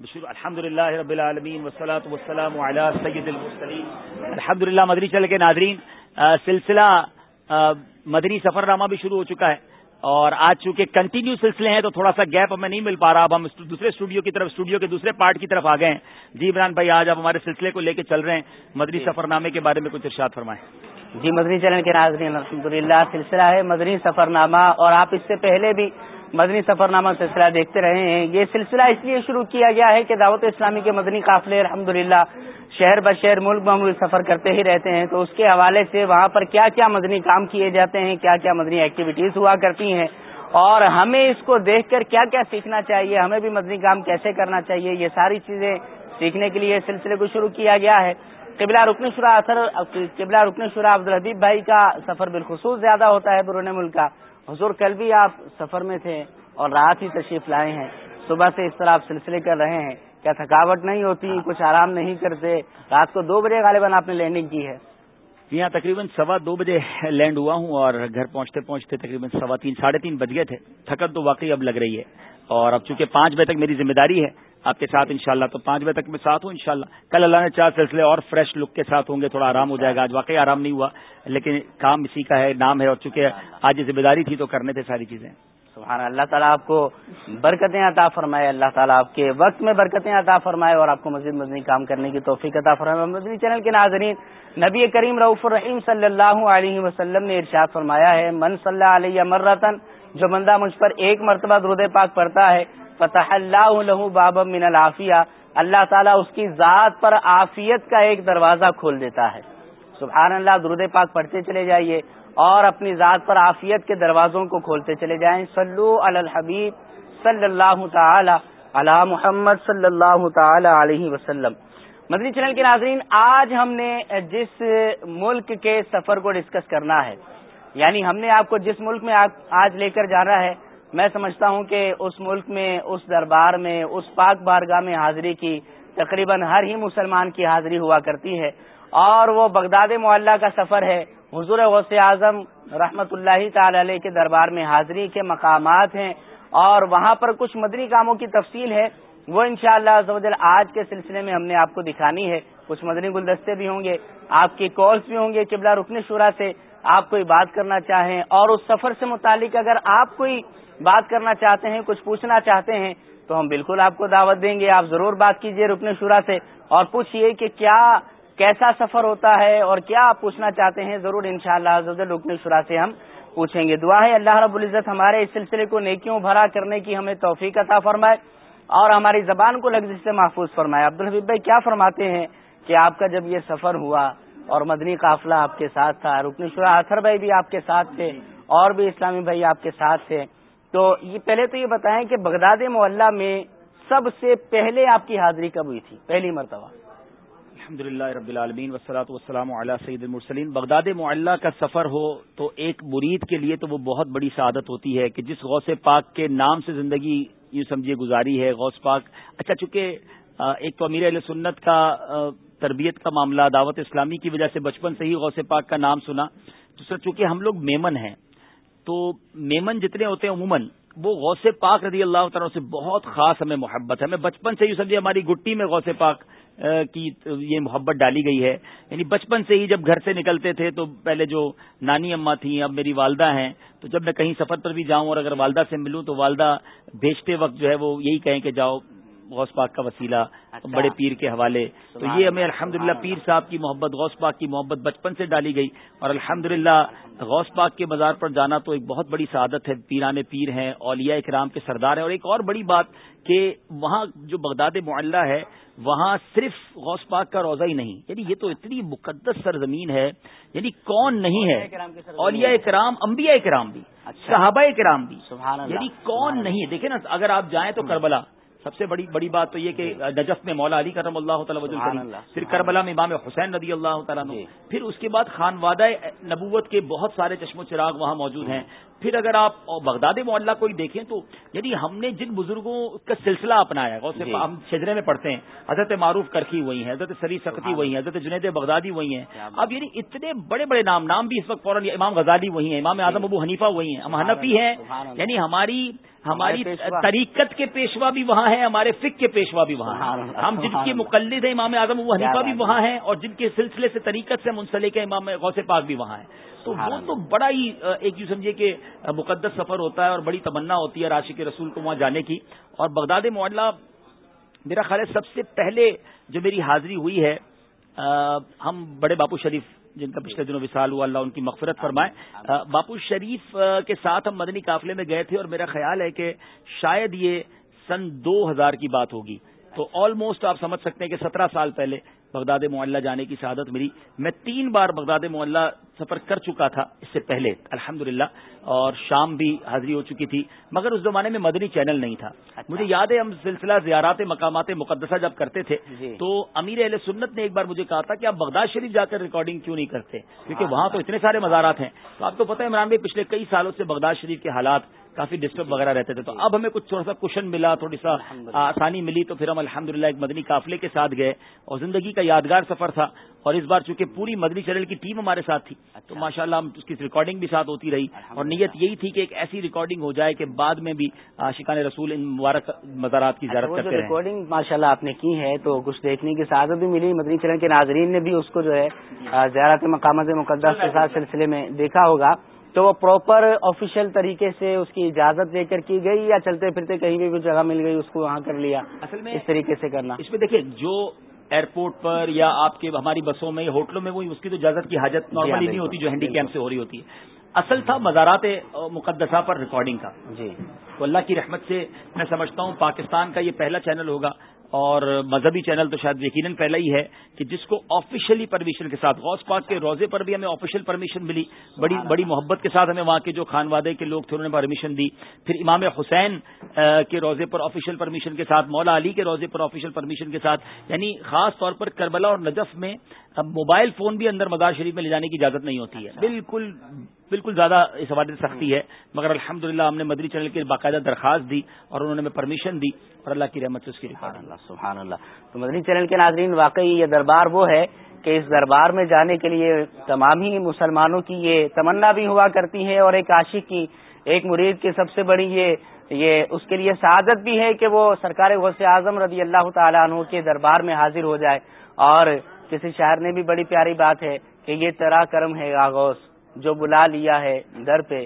الحمد للہ رب العالمین وسلاۃ وسلم سید المسلیم الحمد للہ مدنی چل کے ناظرین سلسلہ مدنی سفر نامہ بھی شروع ہو چکا ہے اور آج چونکہ کنٹینیو سلسلے ہیں تو تھوڑا سا گیپ ہمیں نہیں مل پا رہا اب ہم دوسرے اسٹوڈیو کی طرف اسٹوڈیو کے دوسرے پارٹ کی طرف آ گئے ہیں۔ جی عمران بھائی آج آپ ہمارے سلسلے کو لے کے چل رہے ہیں۔ مدنی سفر نامے کے بارے میں کچھ ارشاد فرمائیں۔ جی مدنی چلن کے ناظرین الحمد للہ سلسلہ ہے مدنی سفر نامہ اور آپ اس سے پہلے بھی مدنی سفر نامہ سلسلہ دیکھتے رہے ہیں۔ یہ سلسلہ اس لیے شروع کیا گیا ہے کہ دعوت اسلامی کے مدنی قافلے الحمد للہ شہر بشہر ملک بملک سفر کرتے ہی رہتے ہیں۔ تو اس کے حوالے سے وہاں پر کیا کیا مدنی کام کیے جاتے ہیں، کیا کیا مدنی ایکٹیویٹیز ہوا کرتی ہیں۔ اور ہمیں اس کو دیکھ کر کیا کیا سیکھنا چاہیے، ہمیں بھی مدنی کام کیسے کرنا چاہیے، یہ ساری چیزیں سیکھنے کے لیے سلسلے کو شروع کیا گیا ہے۔ قبلہ رکن شرا اثر، قبلہ رکن شرا عبدالحبیب بھائی کا سفر بالخصوص زیادہ ہوتا ہے برون ملک کا۔ حضور کل بھی آپ سفر میں تھے اور رات ہی تشریف لائے ہیں۔ صبح سے اس طرح آپ سلسلے کر رہے ہیں۔ کیا تھکاوٹ نہیں ہوتی؟ کچھ آرام نہیں کرتے۔ رات کو دو بجے غالباً آپ نے لینڈنگ کی ہے۔ جی ہاں تقریباً سوا دو بجے لینڈ ہوا ہوں اور گھر پہنچتے پہنچتے تقریباً سوا تین ساڑھے تین بج گئے تھے۔ تھکت تو واقعی اب لگ رہی ہے۔ اور اب چونکہ پانچ بجے تک میری ذمہ داری ہے آپ کے ساتھ انشاءاللہ تو پانچ بجے تک میں ساتھ ہوں، انشاءاللہ۔ کل اللہ نے چار سلسلے اور فریش لک کے ساتھ ہوں گے، تھوڑا آرام ہو جائے گا، آج واقعی آرام نہیں ہوا، لیکن کام اسی کا ہے، نام ہے اور چونکہ آج ذمہ داری تھی تو کرنے تھے ساری چیزیں۔ سبحان اللہ تعالیٰ آپ کو برکتیں عطا فرمائے، اللہ تعالیٰ آپ کے وقت میں برکتیں عطا فرمائے اور آپ کو مزید مزید کام کرنے کی توفیق عطا فرمائے۔ مدنی چینل کے ناظرین، نبی کریم رعف الرحیم صلی اللہ علیہ وسلم نے ارشاد فرمایا ہے، من صلی اللہ علیہ مرتن جو بندہ مجھ پر ایک مرتبہ درود پاک پڑتا ہے فتح اللہ باب من العافیہ، اللہ تعالیٰ اس کی ذات پر عافیت کا ایک دروازہ کھول دیتا ہے۔ سبحان اللہ، درود پاک پڑھتے چلے جائیے اور اپنی ذات پر عافیت کے دروازوں کو کھولتے چلے جائیں۔ صلو علی الحبیب صلی اللہ تعالی علی محمد صلی اللہ تعالی علیہ وسلم۔ مدنی چینل کے ناظرین، آج ہم نے جس ملک کے سفر کو ڈسکس کرنا ہے یعنی ہم نے آپ کو جس ملک میں آج لے کر جانا ہے میں سمجھتا ہوں کہ اس ملک میں، اس دربار میں، اس پاک بارگاہ میں حاضری کی تقریباً ہر ہی مسلمان کی حاضری ہوا کرتی ہے۔ اور وہ بغداد معلّہ کا سفر ہے۔ حضور غوث اعظم رحمت اللہ تعالی علیہ کے دربار میں حاضری کے مقامات ہیں۔ اور وہاں پر کچھ مدنی کاموں کی تفصیل ہے۔ وہ انشاءاللہ شاء اللہ آج کے سلسلے میں ہم نے آپ کو دکھانی ہے۔ کچھ مدنی گلدستے بھی ہوں گے۔ آپ کی کالس بھی ہوں گے قبلہ رکن شورا سے۔ آپ کوئی بات کرنا چاہیں اور اس سفر سے متعلق اگر آپ کوئی بات کرنا چاہتے ہیں، کچھ پوچھنا چاہتے ہیں، تو ہم بالکل آپ کو دعوت دیں گے۔ آپ ضرور بات کیجیے رکن شورا سے اور پوچھئے کہ کیا، کیسا سفر ہوتا ہے اور کیا آپ پوچھنا چاہتے ہیں۔ ضرور ان شاء اللہ رکن شرا سے ہم پوچھیں گے۔ دعا ہے اللہ رب العزت ہمارے اس سلسلے کو نیکیوں بھرا کرنے کی ہمیں توفیق عطا فرمائے اور ہماری زبان کو لفظ سے محفوظ فرمائے۔ عبدالحبیب بھائی، کیا فرماتے ہیں کہ آپ کا جب یہ سفر ہوا اور مدنی قافلہ آپ کے ساتھ تھا، رکن شرا اثر بھائی بھی آپ کے ساتھ تھے، اور بھی اسلامی بھائی آپ کے ساتھ تھے۔ تو یہ پہلے تو یہ بتائیں کہ بغداد معلّہ میں سب سے پہلے آپ کی حاضری کب ہوئی تھی؟ پہلی مرتبہ۔ الحمد للہ رب العالمین وسلاۃ وسلام علیہ سعید المرسلین۔ بغداد معلّہ کا سفر ہو تو ایک مرید کے لیے تو وہ بہت بڑی سعادت ہوتی ہے کہ جس غوث پاک کے نام سے زندگی یوں سمجھیے گزاری ہے، غوث پاک۔ اچھا چونکہ ایک تو امیر علیہ سنت کا تربیت کا معاملہ، دعوت اسلامی کی وجہ سے بچپن سے ہی غوث پاک کا نام سنا۔ دوسرا چونکہ ہم لوگ میمن ہیں، تو میمن جتنے ہوتے ہیں عموماً، وہ غوث پاک رضی اللہ تعالیٰ سے بہت خاص ہمیں محبت ہے۔ ہمیں بچپن سے یوں سمجھیے، ہماری گٹی میں غوث پاک کی یہ محبت ڈالی گئی ہے۔ یعنی بچپن سے ہی جب گھر سے نکلتے تھے، تو پہلے جو نانی اما تھیں، اب میری والدہ ہیں، تو جب میں کہیں سفر پر بھی جاؤں اور اگر والدہ سے ملوں، تو والدہ بھیجتے وقت جو ہے وہ یہی کہیں کہ جاؤ غوث پاک کا وسیلہ اچھا۔ بڑے پیر کے حوالے۔ تو یہ ہمیں الحمد پیر صاحب کی محبت غوث پاک کی محبت بچپن سے ڈالی گئی۔ اور الحمد غوث پاک کے مزار پر جانا تو ایک بہت بڑی سعادت ہے۔ پیران پیر ہیں اولیاء اکرام کے سردار ہیں۔ اور ایک اور بڑی بات کہ وہاں جو بغداد معلّہ ہے وہاں صرف غوث پاک کا روزہ ہی نہیں۔ یعنی یہ تو اتنی مقدس سرزمین ہے یعنی کون نہیں ہے؟ اولیاء اکرام انبیاء اکرام بھی اچھا۔ صحابہ اکرام بھی۔ یعنی کون نہیں؟ ہے دیکھیں نا اگر آپ جائیں تو کربلا۔ سب سے بڑی بڑی بات تو یہ کہ نجف میں مولا علی کرم اللہ تعالیٰ پھر کربلا میں امام حسین رضی اللہ تعالیٰ جی۔ پھر اس کے بعد خان وادہ نبوت کے بہت سارے چشم و چراغ وہاں موجود ہیں۔ پھر اگر آپ بغداد معلّہ کو دیکھیں تو یعنی ہم نے جن بزرگوں کا سلسلہ اپنایا ہے جی۔ ہم شجرے میں پڑھتے ہیں حضرت معروف کرکی وہی ہیں حضرت سری سختی وہی ہیں حضرت جنید بغدادی وہی ہیں۔ اب یعنی اتنے بڑے بڑے نام نام بھی اس وقت فوراً امام غزالی وہی ہیں امام اعظم ابو حنیفہ وہی ہیں ہم حنفی ہیں۔ یعنی ہماری ہماری طریقت کے پیشوا بھی وہاں ہیں ہیں ہمارے فک کے پیشوا بھی وہاں ہیں۔ ہم جن کی مقلد ہیں امام اعظم وہ حنیفہ بھی وہاں ہیں اور جن کے سلسلے سے طریقت سے منسلک ہے امام غوث پاک بھی وہاں ہیں۔ تو وہ تو بڑا ہی ایک یوں سمجھے کہ مقدس سفر ہوتا ہے اور بڑی تمنا ہوتی ہے راشی کے رسول کو وہاں جانے کی۔ اور بغداد معلّہ میرا خیال ہے سب سے پہلے جو میری حاضری ہوئی ہے ہم بڑے باپو شریف جن کا پچھلے دنوں وصال ہوا اللہ ان کی مغفرت فرمائے۔ باپو شریف کے ساتھ ہم مدنی قافلے میں گئے تھے اور میرا خیال ہے کہ شاید یہ سن دو ہزار کی بات ہوگی۔ تو آلموسٹ آپ سمجھ سکتے ہیں کہ سترہ سال پہلے بغداد معلّہ جانے کی سعادت ملی۔ میں تین بار بغداد معلّہ سفر کر چکا تھا اس سے پہلے الحمد اور شام بھی حاضری ہو چکی تھی مگر اس زمانے میں مدنی چینل نہیں تھا۔ اچھا۔ مجھے یاد ہے ہم سلسلہ زیارات مقامات مقدسہ جب کرتے تھے جی۔ تو امیر اہل سنت نے ایک بار مجھے کہا تھا کہ آپ بغداد شریف جا کر ریکارڈنگ کیوں نہیں کرتے؟ کیونکہ وہاں تو اتنے سارے مزارات ہیں۔ تو آپ کو پتہ ہے عمران بھائی پچھلے کئی سالوں سے بغداد شریف کے حالات کافی ڈسٹرب وغیرہ رہتے تھے۔ تو اب ہمیں کچھ تھوڑا سا کشن ملا تھوڑی سا آسانی ملی تو پھر ہم الحمد ایک مدنی قافلے کے ساتھ گئے اور زندگی کا یادگار سفر تھا۔ اور اس بار چونکہ پوری مدنی چینل کی ٹیم ہمارے ساتھ تھی تو اچھا۔ ماشاء اللہ اس کی ریکارڈنگ بھی ساتھ ہوتی رہی۔ اور نیت یہی تھی کہ ایک ایسی ریکارڈنگ ہو جائے کہ بعد میں بھی شکان رسول ان مبارک مزارات کی اچھا، زیارت کرتے ریکارڈنگ ماشاء اللہ آپ نے کی ہے تو کچھ دیکھنے کی سعادت بھی ملی۔ مدنی چینل کے ناظرین نے بھی اس کو جو ہے زیارت مقامات مقدس کے ساتھ سلسلے میں دیکھا ہوگا۔ تو وہ پراپر آفیشیل طریقے سے اس کی اجازت دے کر کی گئی یا چلتے پھرتے کہیں بھی جگہ مل گئی اس کو وہاں کر لیا؟ اصل میں اس طریقے سے کرنا۔ اس میں دیکھیں جو ایئرپورٹ پر یا آپ کے ہماری بسوں میں ہوٹلوں میں وہ اس کی تو اجازت کی حاجت نارملی نہیں ہوتی جو ہینڈی کیمپ سے ہو رہی ہوتی ہے۔ اصل تھا مزارات مقدسہ پر ریکارڈنگ کا۔ جی۔ تو اللہ کی رحمت سے میں سمجھتا ہوں پاکستان کا یہ پہلا چینل ہوگا۔ اور مذہبی چینل تو شاید یقیناً پہلا ہی ہے کہ جس کو آفیشلی پرمیشن کے ساتھ غوث پاک کے روزے پر بھی ہمیں آفیشیل پرمیشن ملی بڑی بڑی محبت کے ساتھ ہمیں وہاں کے جو خانوادے کے لوگ تھے انہوں نے پرمیشن دی۔ پھر امام حسین کے روزے پر آفیشیل پرمیشن کے ساتھ مولا علی کے روزے پر آفیشیل پرمیشن کے ساتھ یعنی خاص طور پر کربلا اور نجف میں موبائل فون بھی اندر مزار شریف میں لے جانے کی اجازت نہیں ہوتی ہے۔ بالکل بالکل زیادہ اس حوالے سے سختی ہے۔ مگر الحمد ہم نے مدری چینل کی باقاعدہ درخواست دی اور انہوں نے ہمیں پرمیشن دی اور اللہ کی رحمت سے اس کی اللہ سبحان اللہ۔ تو مدنی چینل کے ناظرین واقعی یہ دربار وہ ہے کہ اس دربار میں جانے کے لیے تمام ہی مسلمانوں کی یہ تمنا بھی ہوا کرتی ہے اور ایک عاشق کی ایک مرید کی سب سے بڑی یہ یہ اس کے لیے سعادت بھی ہے کہ وہ سرکار غوث اعظم رضی اللہ تعالیٰ عنہ کے دربار میں حاضر ہو جائے۔ اور کسی شاعر نے بھی بڑی پیاری بات ہے کہ یہ ترا کرم ہے آغوش، جو بلا لیا ہے در پہ۔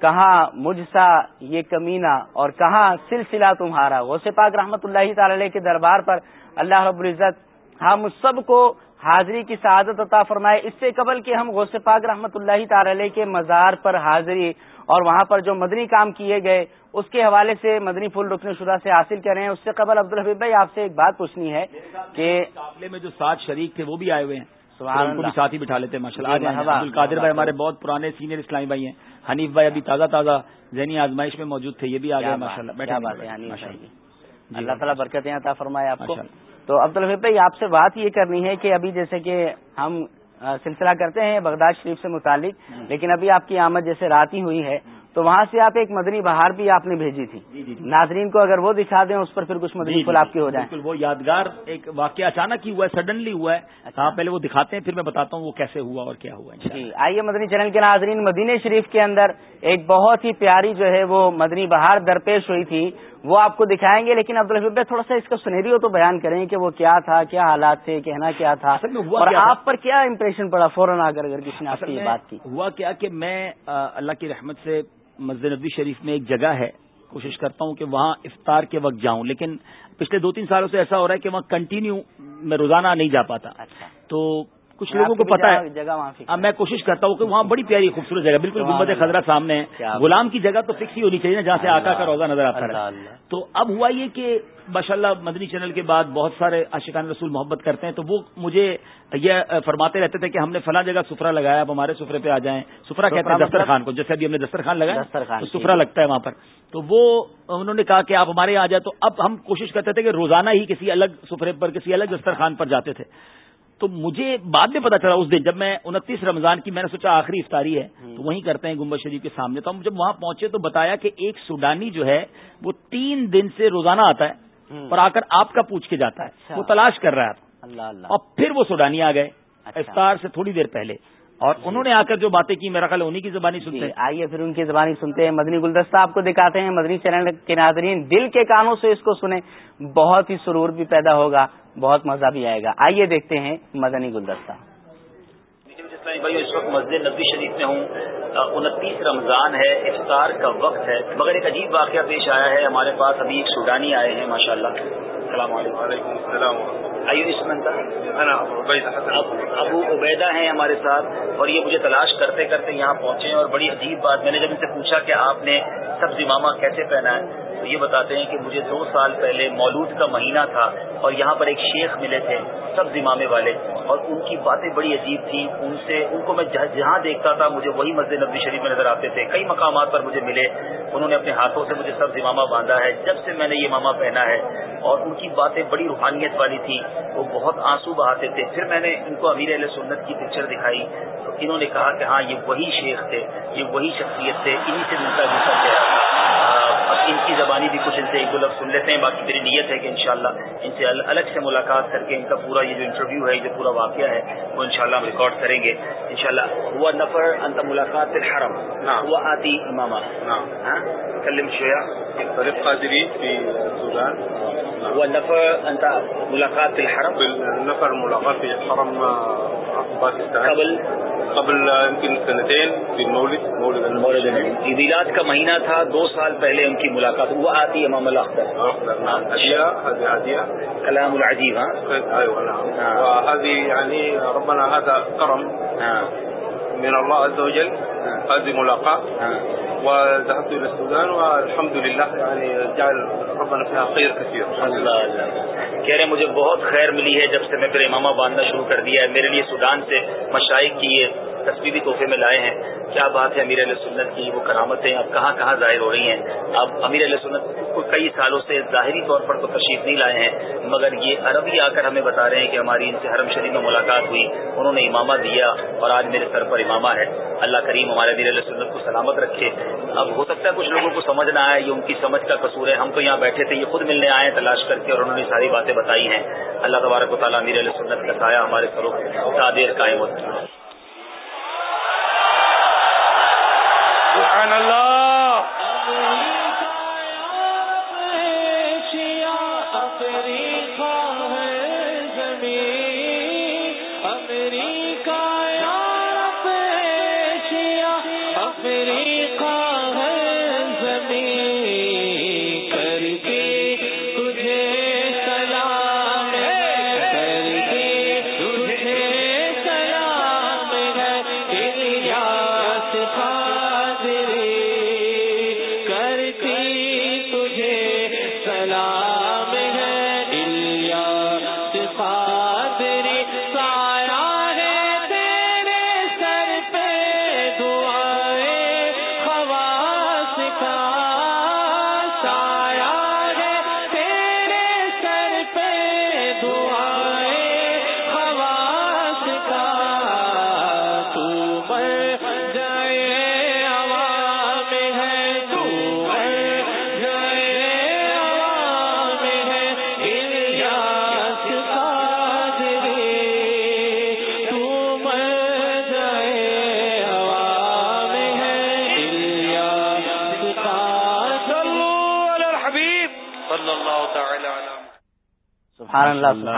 کہاں مجھ سا یہ کمینہ اور کہاں سلسلہ تمہارا؟ غوث پاک رحمت اللہ تعالی کے دربار پر اللہ رب العزت ہم سب کو حاضری کی سعادت عطا فرمائے۔ اس سے قبل کہ ہم غوث پاک رحمت اللہ تعالی کے مزار پر حاضری اور وہاں پر جو مدنی کام کیے گئے اس کے حوالے سے مدنی پھول رکن شدہ سے حاصل کر رہے ہیں اس سے قبل عبدالحبیب بھائی آپ سے ایک بات پوچھنی ہے کہ قافلے میں جو سات شریک تھے وہ بھی آئے ہوئے ہیں۔ ان کو بھی ساتھ ہی بٹھا لیتے ہیں ماشاء اللہ القادر بھائی ہمارے بہت پرانے سینئر اسلامی بھائی ہیں۔ حنیف بھائی ابھی تازہ تازہ ذہنی آزمائش میں موجود تھے یہ بھی آ گئے ماشاء اللہ اللہ تعالیٰ برکتیں عطا فرمائے آپ کو۔ تو عبدالحبیب بھائی آپ سے بات یہ کرنی ہے کہ ابھی جیسے کہ ہم سلسلہ کرتے ہیں بغداد شریف سے متعلق لیکن ابھی آپ کی آمد جیسے رات ہی ہوئی ہے تو وہاں سے آپ ایک مدنی بہار بھی آپ نے بھیجی تھی۔ جی، جی، جی۔ ناظرین کو اگر وہ دکھا دیں اس پر پھر کچھ مدنی پھول آپ کے ہو جائیں۔ بالکل وہ یادگار ایک واقعہ اچانک ہی ہوا ہے سڈنلی ہوا ہے۔ اچھا۔ ہاں پہلے وہ دکھاتے ہیں پھر میں بتاتا ہوں وہ کیسے ہوا اور کیا ہوا جی آئیے مدنی چینل کے ناظرین مدینہ شریف کے اندر ایک بہت ہی پیاری جو ہے وہ مدنی بہار درپیش ہوئی تھی۔ وہ آپ کو دکھائیں گے لیکن عبد تھوڑا سا اس کا سنہری ہو تو بیان کریں کہ وہ کیا تھا کیا حالات تھے کہنا کیا تھا اور آپ پر کیا امپریشن پڑا فوراً آ کر اگر کسی نے آپ کی بات کی؟ ہوا کیا کہ میں اللہ کی رحمت سے مسجد نبی شریف میں ایک جگہ ہے۔ کوشش کرتا ہوں کہ وہاں افطار کے وقت جاؤں لیکن پچھلے دو تین سالوں سے ایسا ہو رہا ہے کہ وہاں کنٹینیو میں روزانہ نہیں جا پاتا۔ اچھا۔ تو کچھ لوگوں کو پتا ہے۔ جگہ میں کوشش کرتا ہوں کہ وہاں بڑی پیاری خوبصورت جگہ بالکل گمبد خزرہ سامنے ہے غلام کی جگہ تو فکس ہی ہونی چاہیے نا جہاں سے آقا کا روزہ نظر آتا ہے۔ تو اب ہوا یہ کہ ماشاء اللہ مدنی چینل کے بعد بہت سارے عاشقان رسول محبت کرتے ہیں تو وہ مجھے یہ فرماتے رہتے تھے کہ ہم نے فلاں جگہ سفرا لگایا اب ہمارے سفرے پہ آ جائیں۔ سفرا کہتے ہیں دسترخوان کو جیسے ابھی ہم نے دسترخوان لگایا تو سفرا لگتا ہے وہاں پر۔ تو وہ انہوں نے کہا کہ آپ ہمارے یہاں آ جائیں۔ تو اب ہم کوشش کرتے تھے کہ روزانہ ہی کسی الگ سفرے پر کسی الگ دسترخوان پر جاتے تھے۔ تو مجھے بعد میں پتا چلا اس دن جب میں انتیس رمضان کی میں نے سوچا آخری افطاری ہے تو وہیں کرتے ہیں گمبد شریف کے سامنے۔ تو ہم جب وہاں پہنچے تو بتایا کہ ایک سوڈانی جو ہے وہ تین دن سے روزانہ آتا ہے اور آ کر آپ کا پوچھ کے جاتا ہے۔ اچھا۔ وہ تلاش کر رہا ہے۔ اور پھر وہ سوڈانی آ گئے۔ اچھا۔ افطار سے تھوڑی دیر پہلے۔ اور انہوں نے آ کر جو باتیں کی میرا خیال انہیں کی زبانی سنتے ہیں۔ آئیے پھر ان کی زبانی سنتے ہیں۔ مدنی گلدستہ آپ کو دکھاتے ہیں۔ مدنی چینل کے ناظرین دل کے کانوں سے اس کو سنیں۔ بہت ہی سرور بھی پیدا ہوگا بہت مزہ بھی آئے گا۔ آئیے دیکھتے ہیں مدنی گلدستہ۔ بھائی اس وقت مسجد نبی شریف میں ہوں۔ انتیس رمضان ہے افطار کا وقت ہے۔ مگر ایک عجیب واقعہ پیش آیا ہے۔ ہمارے پاس ابھی ایک سوڈانی آئے ہیں ماشاء اللہ السلام علیکم. وعلیکم السلام ابو عبیدہ ہیں ہمارے ساتھ اور یہ مجھے تلاش کرتے کرتے یہاں پہنچے اور بڑی عجیب بات میں نے جب ان سے پوچھا کہ آپ نے سب امامہ کیسے پہنا ہے تو یہ بتاتے ہیں کہ مجھے دو سال پہلے مولود کا مہینہ تھا اور یہاں پر ایک شیخ ملے تھے سب امامے والے اور ان کی باتیں بڑی عجیب تھیں۔ ان سے ان کو میں جہاں دیکھتا تھا مجھے وہی مسجد نبی شریف میں نظر آتے تھے۔ کئی مقامات پر مجھے ملے۔ انہوں نے اپنے ہاتھوں سے مجھے سب امامہ باندھا ہے۔ جب سے میں نے یہ امامہ پہنا ہے اور ان کی باتیں بڑی روحانیت والی تھی وہ بہت آنسو بہاتے تھے۔ پھر میں نے ان کو امیر علیہ سنت کی پکچر دکھائی۔ تو انہوں نے کہا کہ ہاں یہ وہی شیخ تھے یہ وہی شخصیت تھے انہیں سے ملتا جلتا گیا اب ان کی زبانی بھی کچھ ان سے ایک لفظ سن لیتے ہیں باقی میری نیت ہے کہ انشاءاللہ ان سے الگ سے ملاقات کر کے ان کا پورا یہ جو انٹرویو ہے جو پورا واقعہ ہے وہ انشاءاللہ ہم ریکارڈ کریں گے۔ انشاءاللہ ہوا نفر انت ملاقات الحرم۔ ہوا آتی امامہ۔ کلم شویا النفر انت ملاقات في الحرم النفر ملاقات في حرم باكستان قبل؟ قبل يمكن سنتين في المولد مولد مولد النبي میلاد کا مہینہ تھا دو سال پہلے ان کی ملاقات. وہ آتی ہے امام عاديه كلام العجيب ها ايوه نعم. وهذه يعني ربنا هذا كرم من الله عز وجل. هذه ملاقاه وذهبت الى السودان والحمد لله، يعني جعل ربنا فيها خير كثير. اللہ کہہ رہے مجھے بہت خیر ملی ہے جب سے میں پھر امامہ باندھنا شروع کر دیا ہے۔ میرے لیے سودان سے مشائق کی یہ تصویری تحفے میں لائے ہیں۔ کیا بات ہے امیر علیہ سنت کی وہ کرامتیں اب کہاں کہاں ظاہر ہو رہی ہیں؟ اب امیر علیہ سنت کو کئی سالوں سے ظاہری طور پر تو تشریف نہیں لائے ہیں، مگر یہ عربی آ کر ہمیں بتا رہے ہیں کہ ہماری ان سے حرم شریف میں ملاقات ہوئی، انہوں نے امامہ دیا اور آج میرے سر پر امامہ ہے۔ اللہ کریم ہمارے امیر علیہ سنت کو سلامت رکھے۔ اب ہو سکتا ہے کچھ لوگوں کو سمجھ نہ آئے، یہ ان کی سمجھ کا قصور ہے۔ ہم تو یہاں بیٹھے تھے، یہ خود ملنے آئے ہیں، تلاش کر کے اور انہوں نے ساری باتیں بتائی ہیں۔ اللہ تبارک و تعالیٰ امیر علیہ سنت کا سایہ ہمارے سروخ تعدیر قائم ہوتا ہے سبحان اللہ.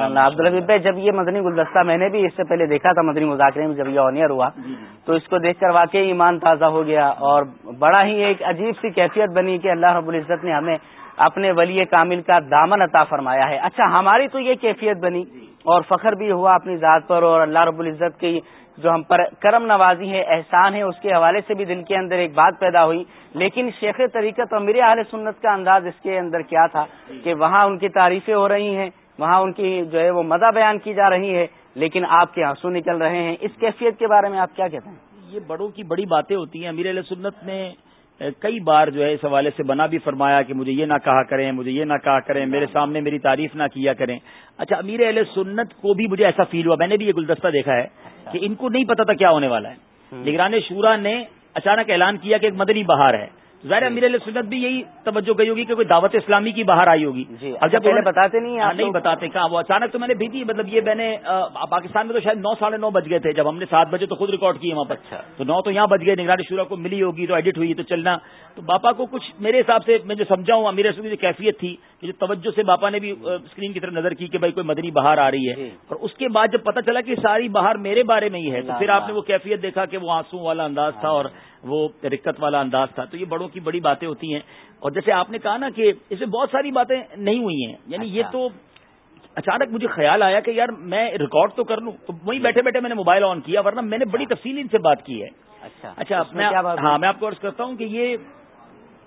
اللہ. عبدالحبیب بھائی جب یہ مدنی گلدستہ میں نے بھی اس سے پہلے دیکھا تھا مدنی مذاکرے میں جب یہ آنیئر ہوا تو اس کو دیکھ کر واقعی ایمان تازہ ہو گیا اور بڑا ہی ایک عجیب سی کیفیت بنی کہ اللہ رب العزت نے ہمیں اپنے ولی کامل کا دامن عطا فرمایا ہے۔ اچھا ہماری تو یہ کیفیت بنی اور فخر بھی ہوا اپنی ذات پر اور اللہ رب العزت کی جو ہم پر کرم نوازی ہے احسان ہے اس کے حوالے سے بھی دل کے اندر ایک بات پیدا ہوئی۔ لیکن شیخ طریقت اور میرے اہل سنت کا انداز اس کے اندر کیا تھا کہ وہاں ان کی تعریفیں ہو رہی ہیں وہاں ان کی جو ہے وہ مزہ بیان کی جا رہی ہے لیکن آپ کے آنسو نکل رہے ہیں۔ اس کیفیت کے بارے میں آپ کیا کہتے ہیں؟ یہ بڑوں کی بڑی باتیں ہوتی ہیں۔ امیر علیہ سنت نے کئی بار جو ہے اس حوالے سے بنا بھی فرمایا کہ مجھے یہ نہ کہا کریں مجھے یہ نہ کہا کریں میرے سامنے میری تعریف نہ کیا کریں۔ اچھا امیر علیہ سنت کو بھی مجھے ایسا فیل ہوا۔ میں نے بھی یہ گلدستہ دیکھا ہے کہ ان کو نہیں پتا تھا کیا ہونے والا ہے۔ نگران شورا نے اچانک اعلان کیا کہ ایک مدنی بہار ہے۔ ظاہر امیر علیہ سنت بھی یہی توجہ گئی ہوگی کہ کوئی دعوت اسلامی کی باہر آئی ہوگی. جی اب جب پہلے بتاتے نہیں ہاں، نہیں بتاتے کہاں وہ اچانک تو میں نے بھیجی مطلب یہ میں نے پاکستان میں تو شاید نو ساڑھے نو بج گئے تھے جب ہم نے سات بجے تو خود ریکارڈ کیے وہاں پر اچھا۔ تو نو تو یہاں بج گئے نگرانی شورا کو ملی ہوگی تو ایڈٹ ہوئی تو چلنا۔ تو باپا کو کچھ میرے حساب سے میں جو سمجھا ہوں امیر کی جو کیفیت تھی کہ جو توجہ سے باپا نے بھی اسکرین کی طرف نظر کی کہ بھائی کوئی مدنی باہر آ رہی ہے۔ جی۔ اور اس کے بعد جب پتہ چلا کہ ساری باہر میرے بارے میں ہی ہے تو پھر آپ نے وہ کیفیت دیکھا کہ وہ آنسو والا انداز تھا اور وہ رکت والا انداز تھا۔ تو یہ بڑوں کی بڑی باتیں ہوتی ہیں۔ اور جیسے آپ نے کہا نا کہ اس میں بہت ساری باتیں نہیں ہوئی ہیں۔ یعنی یہ اچھا۔ تو اچانک مجھے خیال آیا کہ یار میں ریکارڈ تو کر لوں تو وہیں بیٹھے بیٹھے میں نے موبائل آن کیا ورنہ میں نے بڑی تفصیل ان سے بات کی ہے۔ اچھا۔ اچھا میں ہاں میں آپ کو عرض کرتا ہوں کہ یہ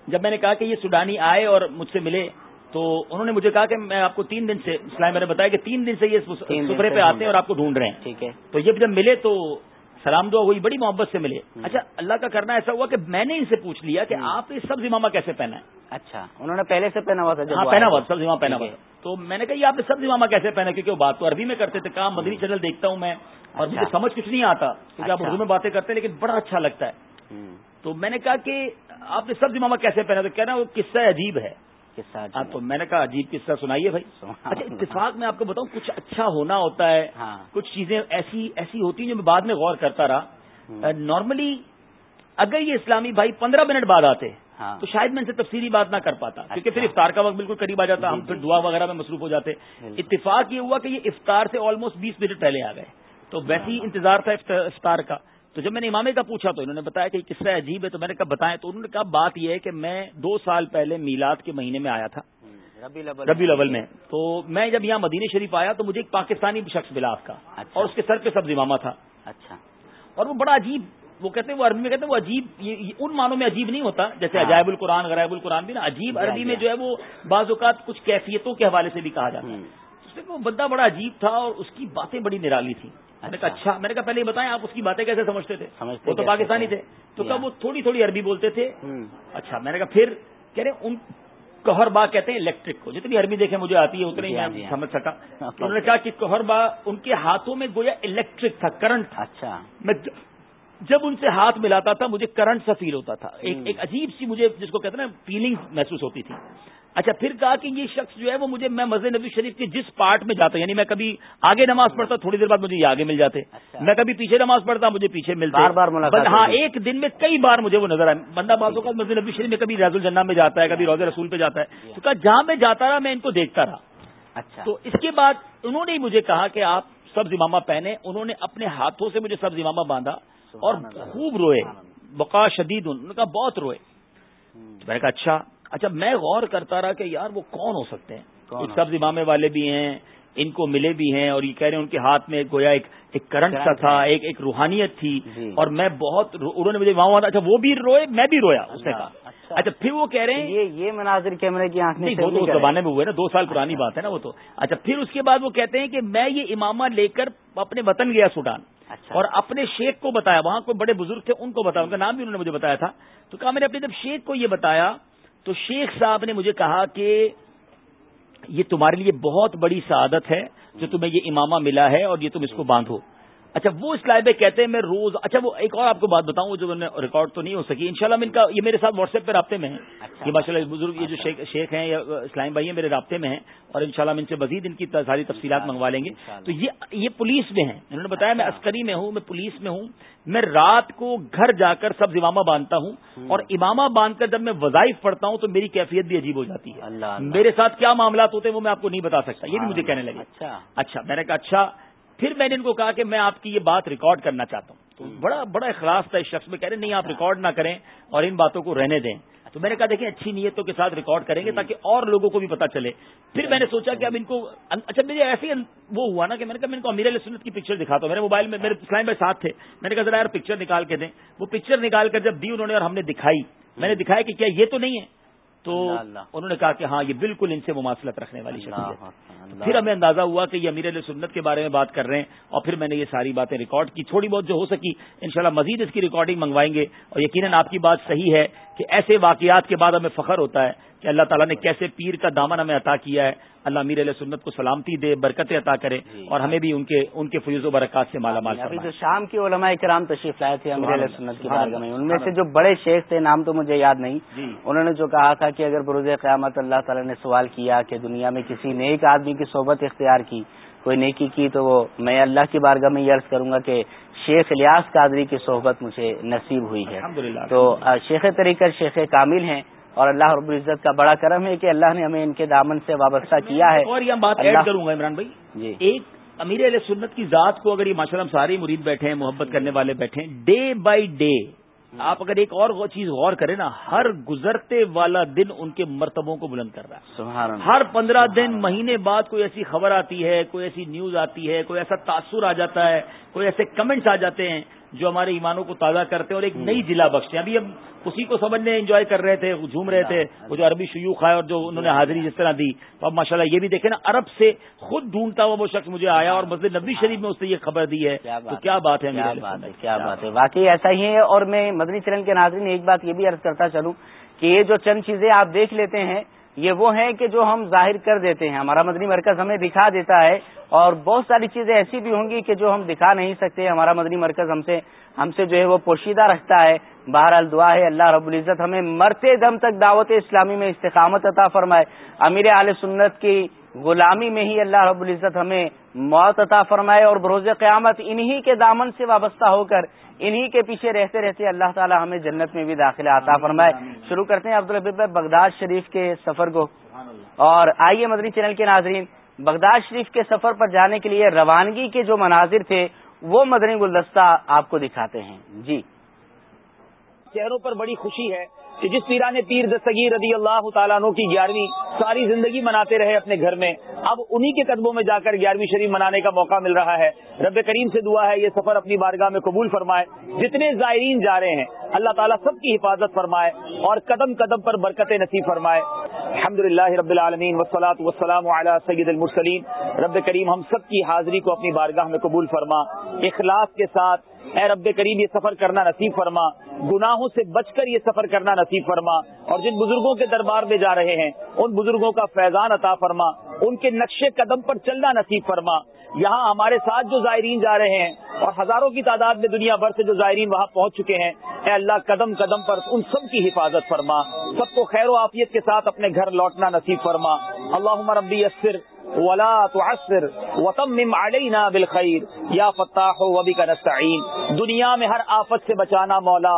جب میں نے کہا کہ یہ سوڈانی آئے اور مجھ سے ملے تو انہوں نے مجھے کہا کہ میں آپ کو تین دن سے اسلام میں نے بتایا کہ تین دن سے یہ سفرے پہ آتے ہیں اور آپ کو ڈھونڈ رہے ہیں۔ ٹھیک ہے۔ تو یہ جب ملے تو سلام دعا ہوئی بڑی محبت سے ملے اچھا اللہ کا کرنا ایسا ہوا کہ میں نے ان سے پوچھ لیا کہ آپ نے سبز امامہ کیسے پہنا ہے؟ اچھا انہوں نے پہلے سے پہنا ہوا تھا ہاں پہنا ہوا سبز امام پہنا ہوا تو میں نے کہا یہ آپ نے سبز امامہ کیسے پہنا کیونکہ وہ بات تو عربی میں کرتے تھے کام مدنی چینل دیکھتا ہوں میں۔ اور مجھے اچھا۔ سمجھ کچھ نہیں آتا کیونکہ آپ اچھا۔ اردو میں باتیں کرتے ہیں لیکن بڑا اچھا لگتا ہے۔ تو میں نے کہا کہ آپ نے سبز امامہ کیسے پہنا تو کہنا وہ قصہ عجیب ہے۔ ہاں تو میں نے کہا عجیب قصہ سنائیے بھائی۔ اچھا اتفاق میں آپ کو بتاؤں کچھ اچھا ہونا ہوتا ہے ہاں۔ کچھ چیزیں ایسی ایسی ہوتی ہیں جو میں بعد میں غور کرتا رہا۔ نارملی اگر یہ اسلامی بھائی پندرہ منٹ بعد آتے ہاں۔ تو شاید میں ان سے تفصیلی بات نہ کر پاتا کیونکہ پھر افطار کا وقت بالکل قریب آ جاتا ہم پھر دعا وغیرہ میں مصروف ہو جاتے۔ اتفاق یہ ہوا کہ یہ افطار سے آلموسٹ بیس منٹ پہلے آ گئے۔ تو ویسے ہی انتظار تھا افطار کا۔ تو جب میں نے امامے کا پوچھا تو انہوں نے بتایا کہ قصہ عجیب ہے تو میں نے کہا بتائیں تو انہوں نے کہا بات یہ ہے کہ میں دو سال پہلے میلاد کے مہینے میں آیا تھا۔ ربی الاول میں۔ تو میں جب یہاں مدینہ شریف آیا تو مجھے ایک پاکستانی شخص ملا آپ کا اچھا۔ اور اس کے سر پہ سبز امامہ تھا۔ اچھا۔ اور وہ بڑا عجیب وہ کہتے ہیں وہ عربی میں کہتے ہیں وہ عجیب یہ ان معنوں میں عجیب نہیں ہوتا جیسے ہاں۔ عجائب القرآن غرائب القرآن بھی نا عجیب جی، عربی جی۔ میں جو ہے وہ بعض اوقات کچھ کیفیتوں کے حوالے سے بھی کہا جاتا ہے۔ اس میں وہ بندہ بڑا عجیب تھا اور اس کی باتیں بڑی نرالی تھیں۔ میں نے کہا اچھا. میں نے کہا پہلے یہ بتائیں آپ اس کی باتیں کیسے سمجھتے تھے؟ وہ تو پاکستانی تھے؟ تو جی ہاں۔ وہ تھوڑی تھوڑی عربی بولتے تھے۔ اچھا میں نے کہا پھر کہہ رہے ان کوہر با کہتے ہیں الیکٹرک کو۔ جتنی عربی دیکھے مجھے آتی ہے اتنی جی میں جی ہاں۔ سمجھ سکا۔ انہوں نے کہا کہ کوہر با ان کے ہاتھوں میں گویا الیکٹرک تھا کرنٹ تھا۔ اچھا۔ میں جب ان سے ہاتھ ملاتا تھا مجھے کرنٹ سا فیل ہوتا تھا۔ ایک ایک عجیب سی مجھے جس کو کہتے ہیں نا فیلنگ محسوس ہوتی تھی۔ اچھا پھر کہا کہ یہ شخص جو ہے وہ مجھے میں مسجد نبی شریف کے جس پارٹ میں جاتا یعنی میں کبھی آگے نماز پڑھتا تھوڑی دیر بعد مجھے یہ آگے مل جاتے۔ اچھا۔ میں کبھی پیچھے نماز پڑھتا مجھے پیچھے ملتے۔ بار بار ملاقات ہاں۔ ایک دن میں کئی بار مجھے وہ نظر آئے۔ بندہ بازوں کا مسجد نبی شریف میں کبھی ریاض الجنہ میں جاتا ہے کبھی روز رسول پہ جاتا ہے۔ تو کہا جہاں میں جاتا رہا میں ان کو دیکھتا رہا۔ اچھا۔ تو اس کے بعد انہوں نے مجھے کہا کہ آپ سبز امامہ پہنے۔ انہوں نے اپنے ہاتھوں سے مجھے سبز امامہ باندھا۔ اور خوب روئے بقا شدید نے کہا بہت روئے۔ تو میں نے کہا اچھا اچھا میں غور کرتا رہا کہ یار وہ کون ہو سکتے ہیں؟ ہو سبز امامے والے بھی ہیں ان کو ملے بھی ہیں اور یہ کہہ رہے ہیں ان کے ہاتھ میں گویا ایک ایک کرنٹ سا تھا۔ ایک ایک روحانیت تھی۔ جی۔ اور میں بہت انہوں نے مجھے وہاں اچھا وہ بھی روئے میں بھی رویا اس نے کہا۔ اچھا۔ اچھا پھر وہ کہہ رہے ہیں یہ یہ مناظر کیمرے کی آنکھ نہیں وہ تو اس زمانے میں ہوئے نا دو سال پرانی بات ہے نا وہ تو۔ اچھا پھر اس کے بعد وہ کہتے ہیں کہ میں یہ امامہ لے کر اپنے وطن گیا سوڈان۔ اچھا اچھا۔ اور اپنے شیخ کو بتایا، وہاں کوئی بڑے بزرگ تھے، ان کو بتایا، ان کا نام بھی انہوں نے مجھے بتایا تھا۔ تو کہا، میں نے اپنے جب شیخ کو یہ بتایا، تو شیخ صاحب نے مجھے کہا کہ یہ تمہارے لیے بہت بڑی سعادت ہے جو تمہیں یہ امامہ ملا ہے اور یہ تم اس کو باندھو۔ اچھا وہ اس لائبے کہتے ہیں میں روز اچھا وہ ایک اور آپ کو بات بتاؤں جو میں نے ریکارڈ تو نہیں ہو سکی انشاءاللہ میں ان کا یہ میرے ساتھ واٹس ایپ پہ رابطے میں ہیں۔ اچھا۔ یہ ماشاء اللہ بزرگ یہ جو شیخ شیخ ہیں یا اسلام بھائی ہیں میرے رابطے میں ہیں اور انشاءاللہ میں ان سے مزید ان کی ساری تفصیلات منگوا لیں گے۔ تو یہ یہ پولیس میں ہیں۔ انہوں نے بتایا میں اچھا۔ عسکری میں ہوں میں پولیس میں ہوں میں رات کو گھر جا کر سب امامہ باندھتا ہوں اور امامہ باندھ کر جب میں وظائف پڑھتا ہوں تو میری کیفیت بھی عجیب ہو جاتی ہے۔ اللہ اللہ۔ میرے ساتھ کیا معاملات ہوتے ہیں وہ میں آپ کو نہیں بتا سکتا یہ بھی مجھے کہنے لگے۔ اچھا۔ اچھا میں نے کہا اچھا پھر میں نے ان کو کہا کہ میں آپ کی یہ بات ریکارڈ کرنا چاہتا ہوں۔ تو بڑا بڑا اخلاص تھا اس شخص میں کہہ رہے نہیں آپ ریکارڈ نہ کریں اور ان باتوں کو رہنے دیں۔ تو میں نے کہا دیکھیں اچھی نیتوں کے ساتھ ریکارڈ کریں گے تاکہ اور لوگوں کو بھی پتا چلے۔ پھر میں نے سوچا کہ اب ان کو اچھا مجھے ایسے وہ ہوا نا کہ میں نے کہا میں ان کو امیر علیہ سنت کی پکچر دکھاتا ہوں۔ میرے موبائل میں میرے اسلام بھائی ساتھ تھے۔ میں نے کہا ذرا یار پکچر نکال کے دیں۔ وہ پکچر نکال کر جب دی انہوں نے اور ہم نے دکھائی۔ میں نے دکھایا کہ کیا یہ تو نہیں ہے۔ تو۔ انہوں نے کہا کہ ہاں یہ بالکل ان سے مماثلت رکھنے والی شخصیت ہے اللہ۔ پھر ہمیں اندازہ ہوا کہ یہ امیر علیہ سنت کے بارے میں بات کر رہے ہیں اور پھر میں نے یہ ساری باتیں ریکارڈ کی تھوڑی بہت جو ہو سکی انشاءاللہ مزید اس کی ریکارڈنگ منگوائیں گے اور یقیناً آپ کی بات صحیح ہے کہ ایسے واقعات کے بعد ہمیں فخر ہوتا ہے کہ اللہ تعالیٰ نے کیسے پیر کا دامن ہمیں عطا کیا ہے اللہ میر علیہ سنت کو سلامتی دے برکتیں عطا کرے جی۔ اور ہمیں بھی ان کے ان کے فیوز و برکات سے مالا مال ابھی جو شام کی علماء کرام تشریف لائے تھے امیر علیہ سنت کی بارگاہ میں ان میں سے جو بڑے شیخ تھے نام تو مجھے یاد نہیں جی۔ انہوں نے جو کہا تھا کہ اگر بروز قیامت اللہ تعالیٰ نے سوال کیا کہ دنیا میں کسی نیک آدمی کی صحبت اختیار کی کوئی نیکی کی تو وہ میں اللہ کی بارگاہ میں یہ عرض کروں گا کہ شیخ الیاس قادری کی صحبت مجھے نصیب ہوئی ہے۔ تو شیخ طریقہ شیخ کامل ہیں اور اللہ رب العزت کا بڑا کرم ہے کہ اللہ نے ہمیں ان کے دامن سے وابستہ کیا ہے۔ اور یہ بات ایڈ کروں گا عمران بھائی۔ جی۔ ایک امیر علیہ سنت کی ذات کو اگر یہ ماشاء اللہ سارے مرید بیٹھے ہیں محبت کرنے والے بیٹھے ہیں ڈے بائی ڈے آپ اگر ایک اور چیز غور کریں نا ہر گزرتے والا دن ان کے مرتبوں کو بلند کر رہا ہے۔ ہر پندرہ دن مہینے بعد کوئی ایسی خبر آتی ہے کوئی ایسی نیوز آتی ہے کوئی ایسا تاثر آ جاتا ہے کوئی ایسے کمنٹس آ جاتے ہیں۔ جو ہمارے ایمانوں کو تازہ کرتے ہیں اور ایک نئی ضلع بخشتے ہیں۔ ابھی ہم اسی کو سمجھنے انجوائے کر رہے تھے جھوم رہے تھے وہ جو عربی شیوخ ہے اور جو انہوں نے حاضری جس طرح دی۔ تو اب ماشاء یہ بھی دیکھیں نا عرب سے خود ڈھونڈتا ہوا وہ شخص مجھے آیا اور مسجد نبی شریف میں اس نے یہ خبر دی ہے۔ تو کیا بات ہے کیا بات ہے واقعی ایسا ہی ہے۔ اور میں مدنی چرن کے ناظرین ایک بات یہ بھی عرض کرتا چلوں کہ یہ جو چند چیزیں آپ دیکھ لیتے ہیں یہ وہ ہیں کہ جو ہم ظاہر کر دیتے ہیں۔ ہمارا مدنی مرکز ہمیں دکھا دیتا ہے اور بہت ساری چیزیں ایسی بھی ہوں گی کہ جو ہم دکھا نہیں سکتے۔ ہمارا مدنی مرکز ہم سے ہم سے جو ہے وہ پوشیدہ رکھتا ہے۔ بہرحال دعا ہے، اللہ رب العزت ہمیں مرتے دم تک دعوت اسلامی میں استقامت عطا فرمائے۔ امیر علیہ سنت کی غلامی میں ہی اللہ رب العزت ہمیں موت عطا فرمائے اور بروز قیامت انہی کے دامن سے وابستہ ہو کر انہی کے پیچھے رہتے رہتے اللہ تعالی ہمیں جنت میں بھی داخلہ عطا فرمائے۔ شروع کرتے ہیں عبدالحبیب بغداد شریف کے سفر کو۔ اور آئیے مدنی چینل کے ناظرین بغداد شریف کے سفر پر جانے کے لیے روانگی کے جو مناظر تھے وہ مدنی گلدستہ آپ کو دکھاتے ہیں۔ جی۔ چہروں پر بڑی خوشی ہے۔ کہ جس پیران پیر دستگیر رضی اللہ تعالیٰ عنہ کی گیارہویں ساری زندگی مناتے رہے اپنے گھر میں، اب انہی کے قدموں میں جا کر گیارہویں شریف منانے کا موقع مل رہا ہے۔ رب کریم سے دعا ہے، یہ سفر اپنی بارگاہ میں قبول فرمائے۔ جتنے زائرین جا رہے ہیں، اللہ تعالیٰ سب کی حفاظت فرمائے اور قدم قدم پر برکت نصیب فرمائے۔ الحمد للہ رب العالمین وسلاۃ وسلام علیہ سید المرسلیم رب کریم ہم سب کی حاضری کو اپنی بارگاہ میں قبول فرما۔ اخلاص کے ساتھ اے رب کریم، یہ سفر کرنا نصیب فرما۔ گناہوں سے بچ کر یہ سفر کرنا نصیب فرما۔ اور جن بزرگوں کے دربار میں جا رہے ہیں، ان بزرگوں کا فیضان عطا فرما۔ ان کے نقشے قدم پر چلنا نصیب فرما۔ یہاں ہمارے ساتھ جو زائرین جا رہے ہیں، اور ہزاروں کی تعداد میں دنیا بھر سے جو زائرین وہاں پہنچ چکے ہیں، اے اللہ قدم قدم پر ان سب کی حفاظت فرما۔ سب کو خیر و عافیت کے ساتھ اپنے گھر لوٹنا نصیب فرما۔ اللہ ربی یسر ولا تعسر وتمم علينا بالخير. یا فتاح و بک نستعين. دنیا میں ہر آفت سے بچانا مولا.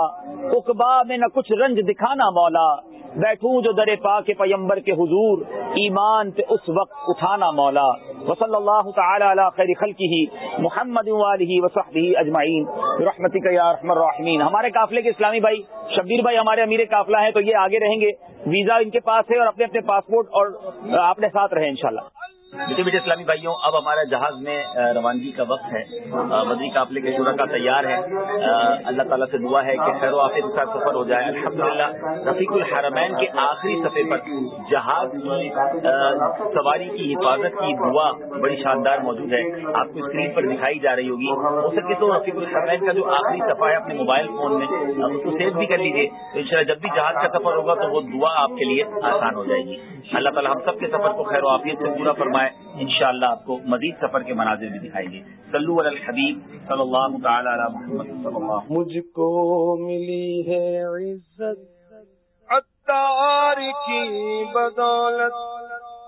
اقبا میں نہ کچھ رنج دکھانا مولا. بیٹھوں جو درے پا کے پیمبر کے حضور. ایمان پہ اس وقت اٹھانا مولا. وصلی اللہ تعالی علی خیر خلقہ. محمد علیہ وصحبہ اجمعین. رحمتک یا رحم الرحمین ہمارے قافلے کے اسلامی بھائی، شبیر بھائی ہمارے امیر قافلہ ہیں، تو یہ آگے رہیں گے. ویزا ان کے پاس ہے اور اپنے اپنے پاسپورٹ اور اپنے ساتھ رہیں انشاءاللہ. جی بیٹے بیٹے اسلامی بھائیوں، اب ہمارا جہاز میں روانگی کا وقت ہے۔ بدری قافلے کے شورا کا تیار ہے۔ اللہ تعالیٰ سے دعا ہے کہ خیر و آفت کا سفر ہو جائے۔ الحمدللہ، رفیق الحرمین کے آخری صفحے پر جہاز سواری کی حفاظت کی دعا بڑی شاندار موجود ہے۔ آپ کو اسکرین پر دکھائی جا رہی ہوگی۔ ہو سکے تو رفیق الحرمین کا جو آخری صفحہ ہے اپنے موبائل فون میں اس کو سیو بھی کر لیجیے تو ان جب بھی جہاز کا سفر ہوگا تو وہ دعا آپ کے لیے آسان ہو جائے گی۔ اللہ تعالیٰ ہم سب کے سفر کو خیر و آفیت سے پورا فرمائے۔ ان شاء اللہ آپ کو مزید سفر کے مناظر بھی دکھائیں گے۔ سلو الحبیب صلی اللہ تعالی علی محمد صلی اللہ مجھ کو ملی ہے عزت اتار کی بدولت۔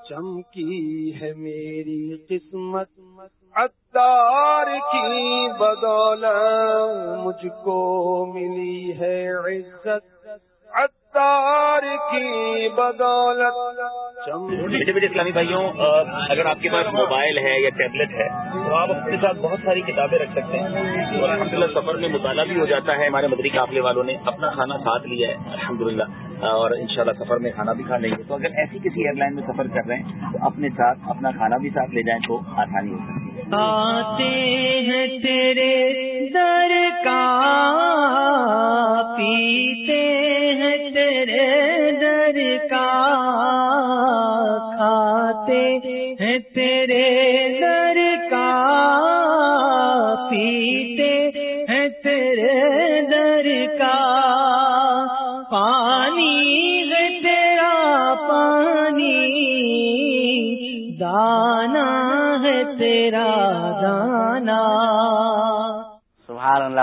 چمکی ہے میری قسمت اتار کی بدولت۔ مجھ کو ملی ہے عزت اتار کی بدولت۔ بیٹے بیٹے اسلامی بھائیوں اگر آپ کے پاس موبائل ہے یا ٹیبلٹ ہے، تو آپ اپنے ساتھ بہت ساری کتابیں رکھ سکتے ہیں۔ اور الحمد للہ سفر میں مطالعہ بھی ہو جاتا ہے۔ ہمارے مدری قافلے والوں نے اپنا کھانا ساتھ لیا ہے۔ الحمد للہ اور انشاءاللہ سفر میں کھانا بھی کھا لیں گے تو اگر ایسی کسی ایئر لائن میں سفر کر رہے ہیں، تو اپنے ساتھ اپنا کھانا بھی ساتھ لے جائیں تو آسانی ہو سکتی ہے۔ آتے ہیں تیرے در کا پیتے ہیں تیرے در کا کھاتے ہیں تیرے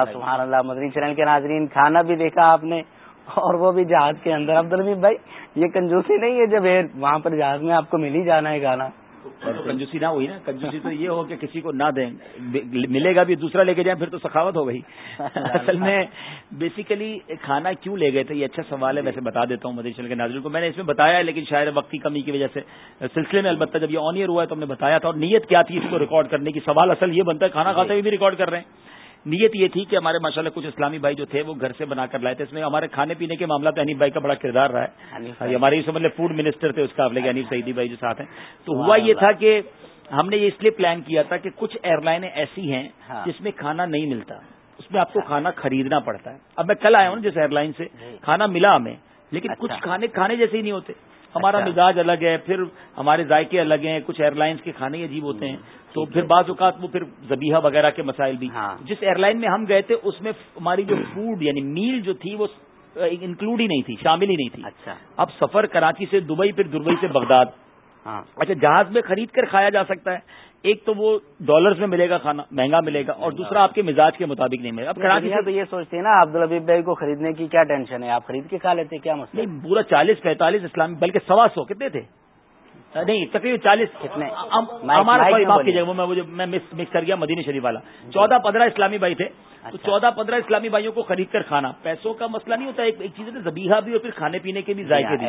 اللہ سبحان اللہ، مدنی چینل کے ناظرین، کھانا بھی دیکھا آپ نے، اور وہ بھی جہاز کے اندر۔ عبد الرحیم بھائی، یہ کنجوسی نہیں ہے جب وہاں پر جہاز میں آپ کو مل ہی جانا ہے گانا۔ کنجوسی نہ ہوئی نا۔ کنجوسی تو یہ ہو کہ کسی کو نہ دیں۔ ملے گا بھی، دوسرا لے کے جائیں، پھر تو سخاوت ہو گئی۔ اصل میں بیسیکلی کھانا کیوں لے گئے تھے؟ یہ اچھا سوال ہے، ویسے بتا دیتا ہوں مدیشل کے ناظرین کو۔ میں نے اس میں بتایا ہے، لیکن شاید وقت کی کمی کی وجہ سے سلسلے میں البتہ جب یہ آن ایئر ہوا ہے تو ہم نے بتایا تھا۔ اور نیت کیا تھی اس کو ریکارڈ کرنے کی؟ سوال اصل یہ بنتا ہے، کھانا کھاتے ہوئے بھی ریکارڈ کر رہے ہیں۔ نیت یہ تھی کہ ہمارے ماشاءاللہ کچھ اسلامی بھائی جو تھے وہ گھر سے بنا کر لائے تھے۔ اس میں ہمارے کھانے پینے کے معاملہ تو انیف بھائی کا بڑا کردار رہا ہے۔ ہمارے سمجھ لے فوڈ منسٹر تھے اس کا انیف ہاں سعیدی بھائی جو ساتھ ہیں۔ تو ہوا یہ تھا کہ ہم نے یہ اس لیے پلان کیا تھا کہ کچھ ایئر لائنیں ایسی ہیں ہاں۔ جس میں کھانا نہیں ملتا۔ اس میں آپ کو کھانا خریدنا پڑتا ہے۔ اب میں کل آیا ہوں جس ایئر لائن سے۔ جی۔ کھانا ملا ہمیں لیکن کچھ اچھا۔ کھانے کھانے جیسے ہی نہیں ہوتے۔ ہمارا اچھا۔ مزاج الگ ہے پھر ہمارے ذائقے الگ ہیں کچھ ایئر لائنس کے کھانے عجیب ہوتے ہیں۔ تو پھر بعض اوقات وہ پھر زبیحہ وغیرہ کے مسائل بھی۔ ہاں۔ جس ایئر لائن میں ہم گئے تھے اس میں ہماری جو فوڈ یعنی میل جو تھی وہ انکلوڈ ہی نہیں تھی شامل ہی نہیں تھی۔ اچھا۔ اب سفر کراچی سے دبئی پھر دبئی سے بغداد۔ ہاں۔ اچھا جہاز میں خرید کر کھایا جا سکتا ہے۔ ایک تو وہ ڈالرز میں ملے گا کھانا مہنگا ملے گا اور دوسرا آپ کے مزاج کے مطابق نہیں ملے گا۔ اب کراچی سے تو یہ سوچتے ہیں نا عبد الحبیب بھائی کو خریدنے کی کیا ٹینشن ہے؟ آپ خرید کے کھا لیتے کیا مسئلہ پورا چالیس پینتالیس اسلامی بلکہ سوا سو کتنے تھے؟ نہیں تقریباً چالیس کتنے ہمارا میں مکس کر گیا مدینی شریف والا۔ چودہ پندرہ اسلامی بھائی تھے۔ تو اچھا۔ چودہ پندرہ اسلامی بھائیوں کو خرید کر کھانا۔ پیسوں کا مسئلہ نہیں ہوتا ایک چیز ہے زبیحہ بھی اور پھر کھانے پینے کے بھی ذائقے بھی۔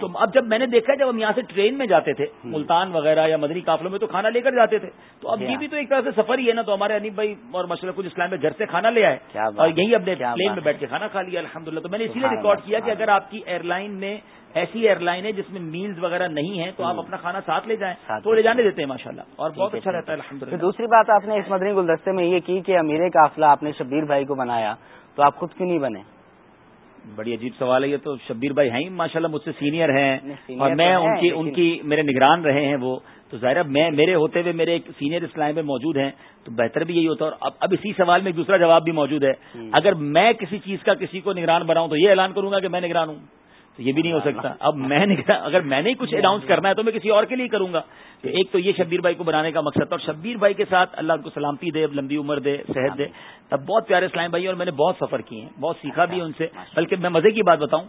تو اب جب میں نے دیکھا جب ہم یہاں سے ٹرین میں جاتے تھے ملتان وغیرہ یا مدنی قافلوں میں تو کھانا لے کر جاتے تھے۔ تو اب یہ بھی تو ایک طرح سے سفر ہی ہے نا تو ہمارے انیب بھائی اور مشرف اسلام میں گھر سے کھانا لے آئے۔ اور یہی اپنے پلین میں بیٹھ کے کھانا کھا لیا الحمد تو میں نے اسی لیے ریکارڈ کیا کہ اگر آپ کی ایئر لائن میں ایسی ایئر لائن ہے جس میں میلز وغیرہ نہیں ہے تو آپ اپنا کھانا ساتھ لے جائیں تو لے جانے دیتے ہیں ماشاء اللہ اور بہت اچھا رہتا ہے الحمد دوسری بات آپ نے اس مدنی گلدستے میں یہ کی کہ امیر قافلہ آپ نے شبیر بھائی کو بنایا تو آپ خود کیوں نہیں بنے؟ بڑی عجیب سوال ہے یہ تو شبیر بھائی ہیں ماشاء اللہ مجھ سے سینئر ہیں۔ اور میں ان کی ان کی میرے نگران رہے ہیں وہ۔ تو ظاہر میں میرے ہوتے ہوئے میرے ایک سینئر اسلام میں موجود ہیں تو بہتر بھی یہی ہوتا ہے۔ اور اب اسی سوال میں ایک دوسرا جواب بھی موجود ہے۔ اگر میں کسی چیز کا کسی کو نگران بناؤں تو یہ اعلان کروں گا کہ میں نگران ہوں۔ تو یہ بھی نہیں ہو سکتا۔ اب میں اگر میں نے کچھ اناؤنس کرنا ہے تو میں کسی اور کے لیے کروں گا۔ تو ایک تو یہ شبیر بھائی کو بنانے کا مقصد تھا اور شبیر بھائی کے ساتھ اللہ ان کو سلامتی دے لمبی عمر دے صحت دے۔ تب بہت پیارے اسلام بھائی اور میں نے بہت سفر کیے ہیں بہت سیکھا بھی ان سے۔ بلکہ میں مزے کی بات بتاؤں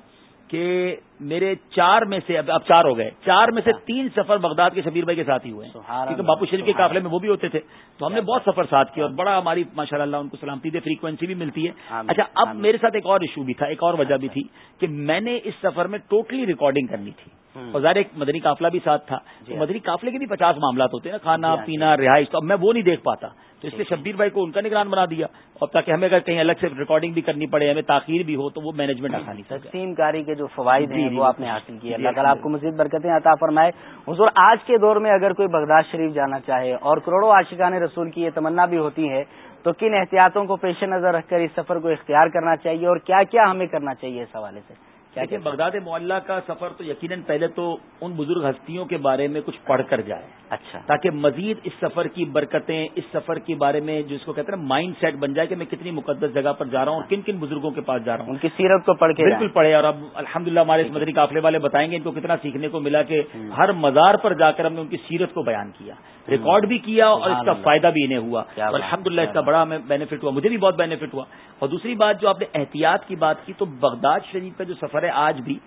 کہ میرے چار میں سے اب چار ہو گئے۔ چار میں سے ہاں۔ تین سفر بغداد کے شبیر بھائی کے ساتھ ہی ہوئے کیونکہ باپو شریف کے قافلے میں وہ بھی ہوتے تھے۔ تو ہم نے بہت سفر ساتھ کیا اور بڑا ہماری ماشاء اللہ ان کو سلامتی دے فریکوینسی بھی ملتی ہے۔ اچھا اب میرے ساتھ ایک اور ایشو بھی تھا ایک اور وجہ بھی تھی کہ میں نے اس سفر میں ٹوٹلی ریکارڈنگ کرنی تھی۔ اور ظاہر ایک مدنی قافلہ بھی ساتھ تھا۔ جی مدنی قافلے کے بھی پچاس معاملات ہوتے ہیں نا کھانا جی پینا رہائش۔ تو اب میں وہ نہیں دیکھ پاتا۔ تو اس لیے شبیر بھائی کو ان کا نگران بنا دیا۔ اور تاکہ ہمیں اگر کہیں الگ سے ریکارڈنگ بھی کرنی پڑے ہمیں تاخیر بھی ہو تو وہ مینجمنٹ آسانی تقسیم کاری کے جو فوائد ہیں جی، وہ آپ نے حاصل کیا اللہ تعالیٰ آپ کو مزید برکتیں عطا فرمائے۔ حضور آج کے دور میں اگر کوئی بغداد شریف جانا چاہے اور کروڑوں عاشقان رسول کی یہ تمنا بھی ہوتی ہے تو کن احتیاطوں کو پیش نظر رکھ کر اس سفر کو اختیار کرنا چاہیے اور کیا کیا ہمیں کرنا چاہیے اس حوالے سے؟ لیکن بغداد معلّہ کا سفر تو یقیناً پہلے تو ان بزرگ ہستیوں کے بارے میں کچھ پڑھ کر جائے۔ اچھا۔ تاکہ مزید اس سفر کی برکتیں اس سفر کے بارے میں جس کو کہتے ہیں مائنڈ سیٹ بن جائے کہ میں کتنی مقدس جگہ پر جا رہا ہوں اور کن کن بزرگوں کے پاس جا رہا ہوں۔ ان کی سیرت کو پڑھ کے بالکل پڑھے اور اب الحمد للہ ہمارے اس مدنی قافلے والے بتائیں گے ان کو کتنا سیکھنے کو ملا کہ ہر مزار پر جا کر ہم نے ان کی سیرت کو بیان کیا۔ ریکارڈ بھی کیا اور اس کا فائدہ بھی انہیں ہوا۔ الحمد للہ اس کا بڑا ہمیں بینیفٹ ہوا مجھے بھی بہت بینیفٹ ہوا۔ اور دوسری بات جو آپ نے احتیاط کی بات کی تو بغداد شریف کا جو سفر ہے آج بھی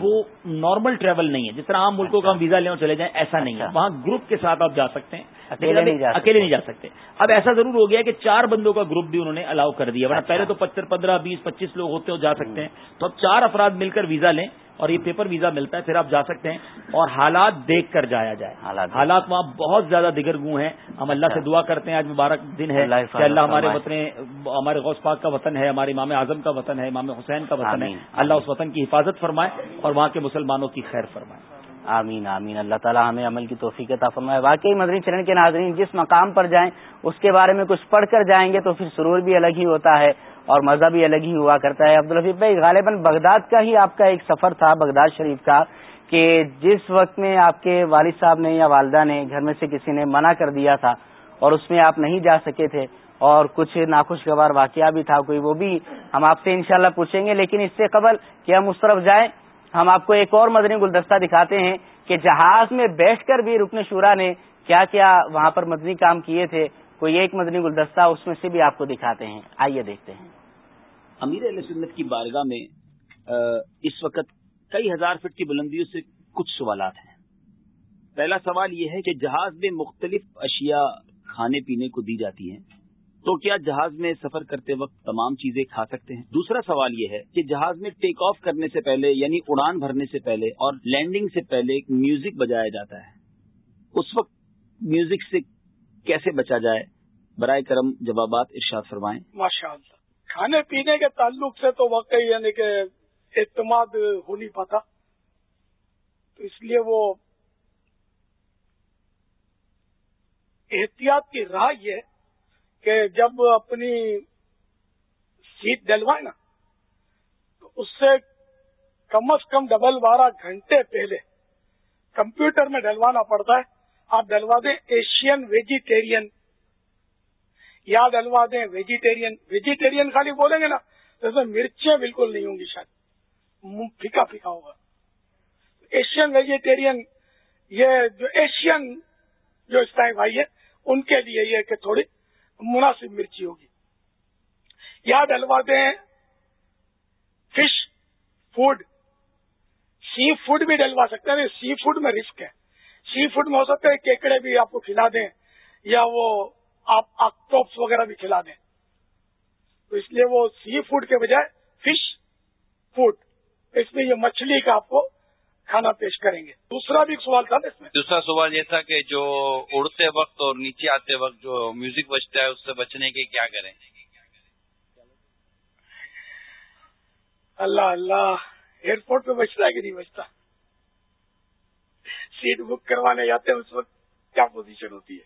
وہ نارمل ٹریول نہیں ہے۔ جس طرح عام ملکوں کا ہم ویزا لیں اور چلے جائیں ایسا نہیں ہے۔ اچھا۔ وہاں گروپ کے ساتھ آپ جا سکتے ہیں۔ اکیلے نہیں جا سکتے۔ اب ایسا ضرور ہو گیا کہ چار بندوں کا گروپ بھی انہوں نے الاؤ کر دیا۔ ورنہ اچھا۔ پہلے تو پچھر پندرہ بیس پچیس لوگ ہوتے ہو جا سکتے ہیں۔ تو اب چار افراد مل کر ویزا لیں۔ اور یہ پیپر ویزا ملتا ہے پھر آپ جا سکتے ہیں اور حالات دیکھ کر جایا جائے۔ حالات وہاں بہت زیادہ دیگر گو ہیں۔ ہم اللہ سے دعا کرتے ہیں آج مبارک دن ہے کہ اللہ ہمارے وطن ہمارے غوث پاک کا وطن ہے ہمارے امام اعظم کا وطن ہے امام حسین کا وطن ہے۔ اللہ اس وطن کی حفاظت فرمائے اور وہاں کے مسلمانوں کی خیر فرمائے۔ آمین آمین۔ اللہ تعالیٰ ہمیں عمل کی توفیق عطا فرمائے۔ واقعی مدنی چرن کے ناظرین جس مقام پر جائیں اس کے بارے میں کچھ پڑھ کر جائیں گے تو پھر سرور بھی الگ ہی ہوتا ہے۔ اور مزہ بھی الگ ہی ہوا کرتا ہے۔ عبدالرفیق بھائی، غالباً بغداد کا ہی آپ کا ایک سفر تھا، بغداد شریف کا، کہ جس وقت میں آپ کے والد صاحب نے یا والدہ نے گھر میں سے کسی نے منع کر دیا تھا اور اس میں آپ نہیں جا سکے تھے، اور کچھ ناخوشگوار واقعہ بھی تھا کوئی، وہ بھی ہم آپ سے انشاءاللہ پوچھیں گے۔ لیکن اس سے قبل کہ ہم اس طرف جائیں، ہم آپ کو ایک اور مدنی گلدستہ دکھاتے ہیں کہ جہاز میں بیٹھ کر بھی رکن شورا نے کیا کیا وہاں پر مدنی کام کیے تھے۔ کوئی ایک مدنی گلدستہ اس میں سے بھی آپ کو دکھاتے ہیں۔ آئیے دیکھتے ہیں۔ امیر علیہ سنت کی بارگاہ میں اس وقت کئی ہزار فٹ کی بلندیوں سے کچھ سوالات ہیں۔ پہلا سوال یہ ہے کہ جہاز میں مختلف اشیاء کھانے پینے کو دی جاتی ہیں، تو کیا جہاز میں سفر کرتے وقت تمام چیزیں کھا سکتے ہیں؟ دوسرا سوال یہ ہے کہ جہاز میں ٹیک آف کرنے سے پہلے یعنی اڑان بھرنے سے پہلے اور لینڈنگ سے پہلے ایک میوزک بجایا جاتا ہے۔ اس وقت میوزک سے کیسے بچا جائے؟ برائے کرم جوابات ارشاد فرمائیں۔ ماشاء اللہ کھانے پینے کے تعلق سے تو واقعی یعنی کہ اعتماد ہو نہیں پاتا۔ تو اس لیے وہ احتیاط کی راہ یہ کہ جب اپنی سیٹ ڈلوائے نا، تو اس سے کم از کم ڈبل بارہ گھنٹے پہلے کمپیوٹر میں ڈلوانا پڑتا ہے۔ آپ ڈلوا دیں ایشین ویجیٹیرین یا ڈلوا دیں ویجیٹیرین ویجیٹیرین خالی بولیں گے نا تو اس میں مرچیں بالکل نہیں ہوں گی شاید. پھیکا پھیکا ہوگا. ایشین ویجیٹیرین یہ جو ایشین جو اس بھائی ہے، ان کے لیے یہ کہ تھوڑی مناسب مرچی ہوگی. یا ڈلوا دیں فش فوڈ سی فوڈ بھی ڈلوا سکتے ہیں سی فوڈ میں رسک ہے. سی فوڈ میں ہو سکتا ہے کیکڑے بھی آپ کو کھلا دیں یا وہ آپ آکٹوپس وغیرہ بھی کھلا دیں۔ تو اس لیے وہ سی فوڈ کے بجائے فش فوڈ اس میں یہ مچھلی کا آپ کو کھانا پیش کریں گے۔ دوسرا بھی سوال تھا اس میں۔ دوسرا سوال یہ تھا کہ جو اڑتے وقت اور نیچے آتے وقت جو میوزک بجتا ہے اس سے بچنے کے کیا کریں؟ اللہ اللہ ایئرپورٹ پہ بچتا ہے کہ نہیں بچتا؟ سیٹ بک کروانے جاتے ہیں اس وقت کیا پوزیشن ہوتی ہے؟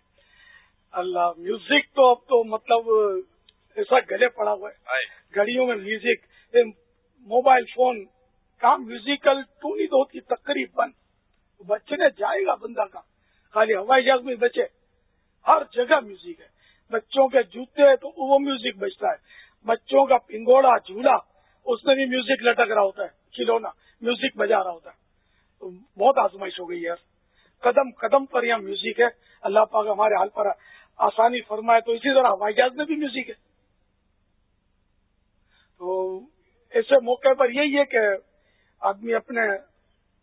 اللہ میوزک تو اب تو مطلب ایسا گلے پڑا ہوا ہے۔ گھڑیوں میں میوزک موبائل فون کام میوزیکل تو نہیں تو ہوتی تقریباً بچنے جائے گا بندہ کا خالی ہوائی جہاز میں بچے۔ ہر جگہ میوزک ہے۔ بچوں کے جوتے تو وہ میوزک بجتا ہے۔ بچوں کا پنگوڑا جھولا اس میں بھی میوزک لٹک رہا ہوتا ہے کھلونا میوزک بجا رہا ہوتا ہے۔ بہت آزمائش ہو گئی ہے۔ قدم قدم پر یہاں میوزک ہے۔ اللہ پاک ہمارے حال پر آسانی فرمائے تو اسی طرح ہوائی جہاز میں بھی میوزک ہے۔ تو ایسے موقع پر یہی ہے کہ آدمی اپنے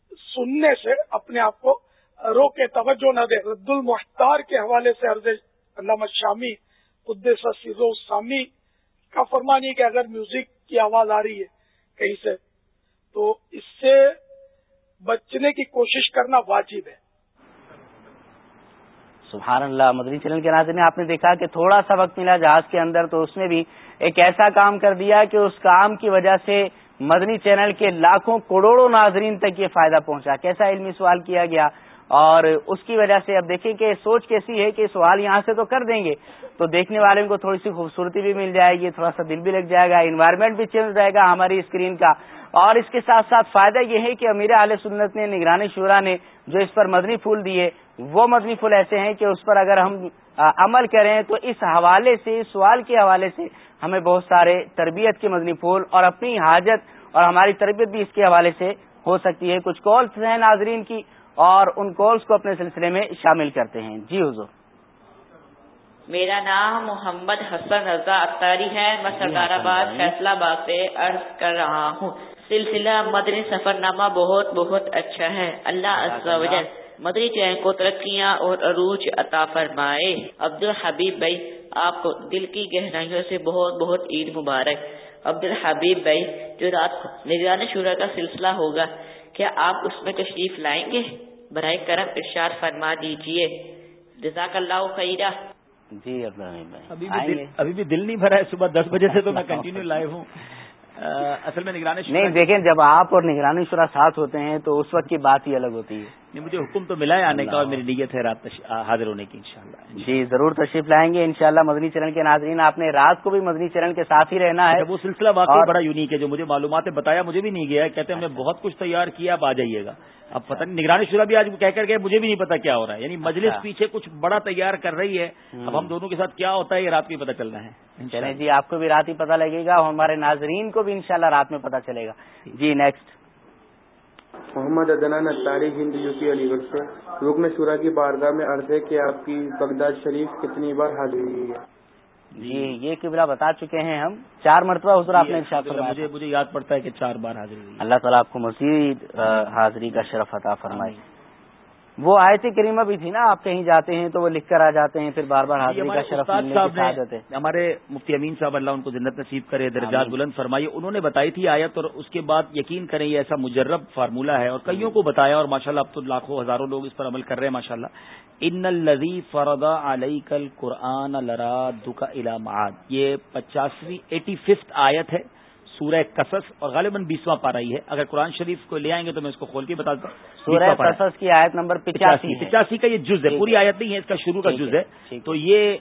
سننے سے اپنے آپ کو رو کے توجہ نہ دے۔ رد المختار کے حوالے سے عرض علامہ شامی، قدس سیزو سامی کا فرمان یہ کہ اگر میوزک کی آواز آ رہی ہے کہیں سے، تو اس سے بچنے کی کوشش کرنا واجب ہے۔ سبحان اللہ، مدنی چینل کے ناظرین، آپ نے دیکھا کہ تھوڑا سا وقت ملا جہاز کے اندر، تو اس نے بھی ایک ایسا کام کر دیا کہ اس کام کی وجہ سے مدنی چینل کے لاکھوں کروڑوں ناظرین تک یہ فائدہ پہنچا۔ کیسا علمی سوال کیا گیا؟ اور اس کی وجہ سے اب دیکھیں کہ سوچ کیسی ہے کہ سوال یہاں سے تو کر دیں گے، تو دیکھنے والے کو تھوڑی سی خوبصورتی بھی مل جائے گی، تھوڑا سا دل بھی لگ جائے گا انوائرمنٹ بھی چینج رہے گا ہماری اسکرین کا۔ اور اس کے ساتھ ساتھ فائدہ یہ ہے کہ امیر علیہ سنت نے نگرانی شورا نے جو اس پر مدنی پھول دیے، وہ مدنی پھول ایسے ہیں کہ اس پر اگر ہم عمل کریں تو اس حوالے سے اس سوال کے حوالے سے ہمیں بہت سارے تربیت کے مدنی پھول اور اپنی حاجت اور ہماری تربیت بھی اس کے حوالے سے ہو سکتی ہے۔ کچھ کالس ہیں ناظرین کی اور ان کالس کو اپنے سلسلے میں شامل کرتے ہیں۔ جی حضور۔ میرا نام محمد حسن رضا اختاری ہے۔ میں سردار آباد فیصلہ آباد سے عرض کر رہا ہوں۔ سلسلہ مدنی سفر نامہ بہت بہت اچھا ہے۔ اللہ مدنی چین کو ترقیاں اور عروج عطا فرمائے۔ عبد الحبیب بھائی آپ کو دل کی گہرائیوں سے بہت بہت عید مبارک۔ عبد الحبیب بھائی جو رات کو نگران شورا کا سلسلہ ہوگا۔ کیا آپ اس میں تشریف لائیں گے؟ برائے کرم ارشاد فرما دیجیے جزاک اللہ خیرہ۔ جی ابھی بھی دل نہیں بھرا ہے صبح دس بجے سے تو میں کنٹینیو لائیو ہوں۔ اصل میں نگرانی نہیں دیکھیں جب آپ اور نگرانی شورا ساتھ ہوتے ہیں تو اس وقت کی بات ہی الگ ہوتی ہے۔ نہیں مجھے حکم تو ملا ہے آنے کا اور میری نیت ہے رات حاضر ہونے کی انشاءاللہ جی ضرور تشریف لائیں گے انشاءاللہ مدنی چرن کے ناظرین آپ نے رات کو بھی مدنی چرن کے ساتھ ہی رہنا ہے۔ وہ سلسلہ واقعی بڑا یونیک ہے جو مجھے معلومات بتایا مجھے بھی نہیں گیا کہتے ہیں ہم نے بہت کچھ تیار کیا آپ آ جائیے گا۔ اب پتہ نہیں نگرانی شورا بھی آج کہہ کر گئے مجھے بھی نہیں پتا کیا ہو رہا ہے۔ یعنی مجلس اچھا۔ پیچھے کچھ بڑا تیار کر رہی ہے اب ہم دونوں کے ساتھ کیا ہوتا ہے یہ رات میں پتا چلنا ہے۔ چلے جی آپ کو بھی رات ہی پتا لگے گا اور ہمارے ناظرین کو بھی انشاءاللہ رات میں پتا چلے گا۔ جی۔ Next Muhammad Adnan Attari Hind U P علی گڑھ سے۔ رکن شورا کی بارگاہ میں عرض ہے کہ آپ کی بغداد شریف کتنی بار حاضری ہوئی ہے۔ جی یہ قبلہ بتا چکے ہیں ہم۔ چار مرتبہ حضور آپ نے ارشاد فرمایا مجھے مجھے یاد پڑتا ہے کہ چار بار حاضری اللہ تعالیٰ آپ کو مزید حاضری کا شرف عطا فرمائے۔ وہ آیت کریمہ بھی تھی نا آپ کہیں جاتے ہیں تو وہ لکھ کر آ جاتے ہیں پھر بار بار حاضری کا شرف صاحب ہمارے مفتی امین صاحب اللہ ان کو جنت نصیب کرے درجات بلند فرمائیے انہوں نے بتائی تھی آیت اور اس کے بعد یقین کریں یہ ایسا مجرب فارمولہ ہے اور کئیوں کو بتایا اور ماشاء اللہ اب تو لاکھوں ہزاروں لوگ اس پر عمل کر رہے ہیں ماشاء اللہ ان الزی فردا علی کل قرآن لرا دکا علامات یہ پچاسویں ایٹی ففتھ آیت ہے۔ سورہ قصص اور غالباً بیسواں پارا ہی ہے۔ اگر قرآن شریف کو لے آئیں گے تو میں اس کو کھول کے بتا دوں۔ سورہ قصص کی آیت نمبر پچاسی پچاسی کا یہ جز ہے۔ پوری آیت نہیں ہے اس کا شروع کا جز ہے۔ تو یہ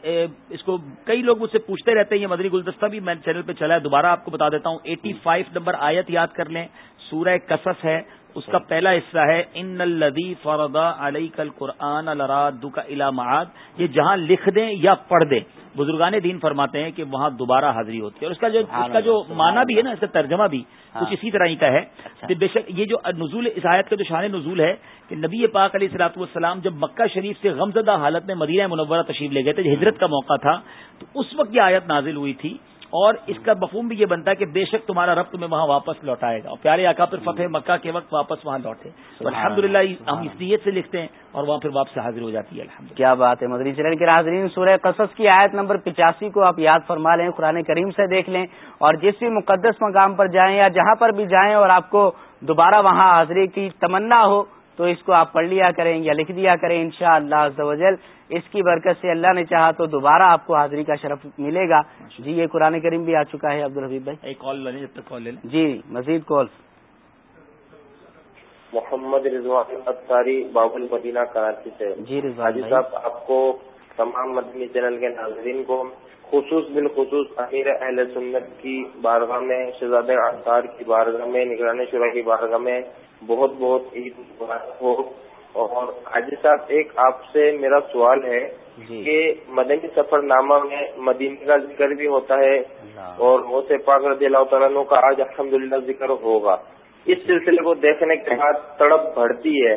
اس کو کئی لوگ مجھ سے پوچھتے رہتے ہیں یہ مدنی گلدستہ بھی میں چینل پہ چلا ہے دوبارہ آپ کو بتا دیتا ہوں۔ ایٹی فائیو نمبر آیت یاد کر لیں۔ سورہ قصص ہے۔ اس کا پہلا حصہ ہے ان الدی فردا علی کل قرآن الراد کا علامات یہ جہاں لکھ دیں یا پڑھ دیں بزرگان دین فرماتے ہیں کہ وہاں دوبارہ حاضری ہوتی ہے اور اس کا جو اس کا جو معنی بھی ہے نا اس کا ترجمہ بھی ہاں۔ کچھ اسی طرح ہی کا ہے اچھا۔ بے شک یہ جو نزول عیسائیت کا جو شان نزول ہے کہ نبی پاک علیہ السلاط والسلام جب مکہ شریف سے غمزدہ حالت میں مدینہ منورہ تشریف لے گئے تھے ہجرت کا موقع تھا تو اس وقت یہ آیت نازل ہوئی تھی اور اس کا مفہوم بھی یہ بنتا ہے کہ بے شک تمہارا رب تمہیں وہاں واپس لوٹائے گا۔ اور پیارے آقا پھر فتح مکہ کے وقت واپس وہاں لوٹے۔ الحمد للہ ہم اس نیت سے لکھتے ہیں اور وہاں پھر واپس حاضر ہو جاتی ہے۔ الحمد کیا بات ہے مدری چرن کے حاضرین سورہ قصص کی آیت نمبر پچاسی کو آپ یاد فرما لیں قرآن کریم سے دیکھ لیں اور جس بھی مقدس مقام پر جائیں یا جہاں پر بھی جائیں اور آپ کو دوبارہ وہاں حاضری کی تمنا ہو تو اس کو آپ پڑھ لیا کریں یا لکھ دیا کریں ان شاء اللہ اس کی برکت سے اللہ نے چاہا تو دوبارہ آپ کو حاضری کا شرف ملے گا۔ جی یہ قرآن کریم بھی آ چکا ہے عبد الحبیب بھائی۔ ایک کال لیں جب تک کال لیں۔ جی مزید کال محمد رضوان بابل مدینہ کراچی سے۔ جی رضوان صاحب آپ کو تمام مدنی چینل کے ناظرین کو خصوص بالخصوص امیر اہل سنت کی بارگاہ میں شہزاد اختار کی بارگاہ میں نگرانی شرح کی بارگاہ میں بہت بہت عید مبارک ہو۔ اور حاجی صاحب ایک آپ سے میرا سوال ہے جی۔ کہ مدنی سفر نامہ میں مدینہ کا ذکر بھی ہوتا ہے اور وہ سے پاک رضی اللہ تعالیٰ کا آج الحمد ذکر ہوگا۔ اس سلسلے کو دیکھنے کے بعد تڑپ بڑھتی ہے۔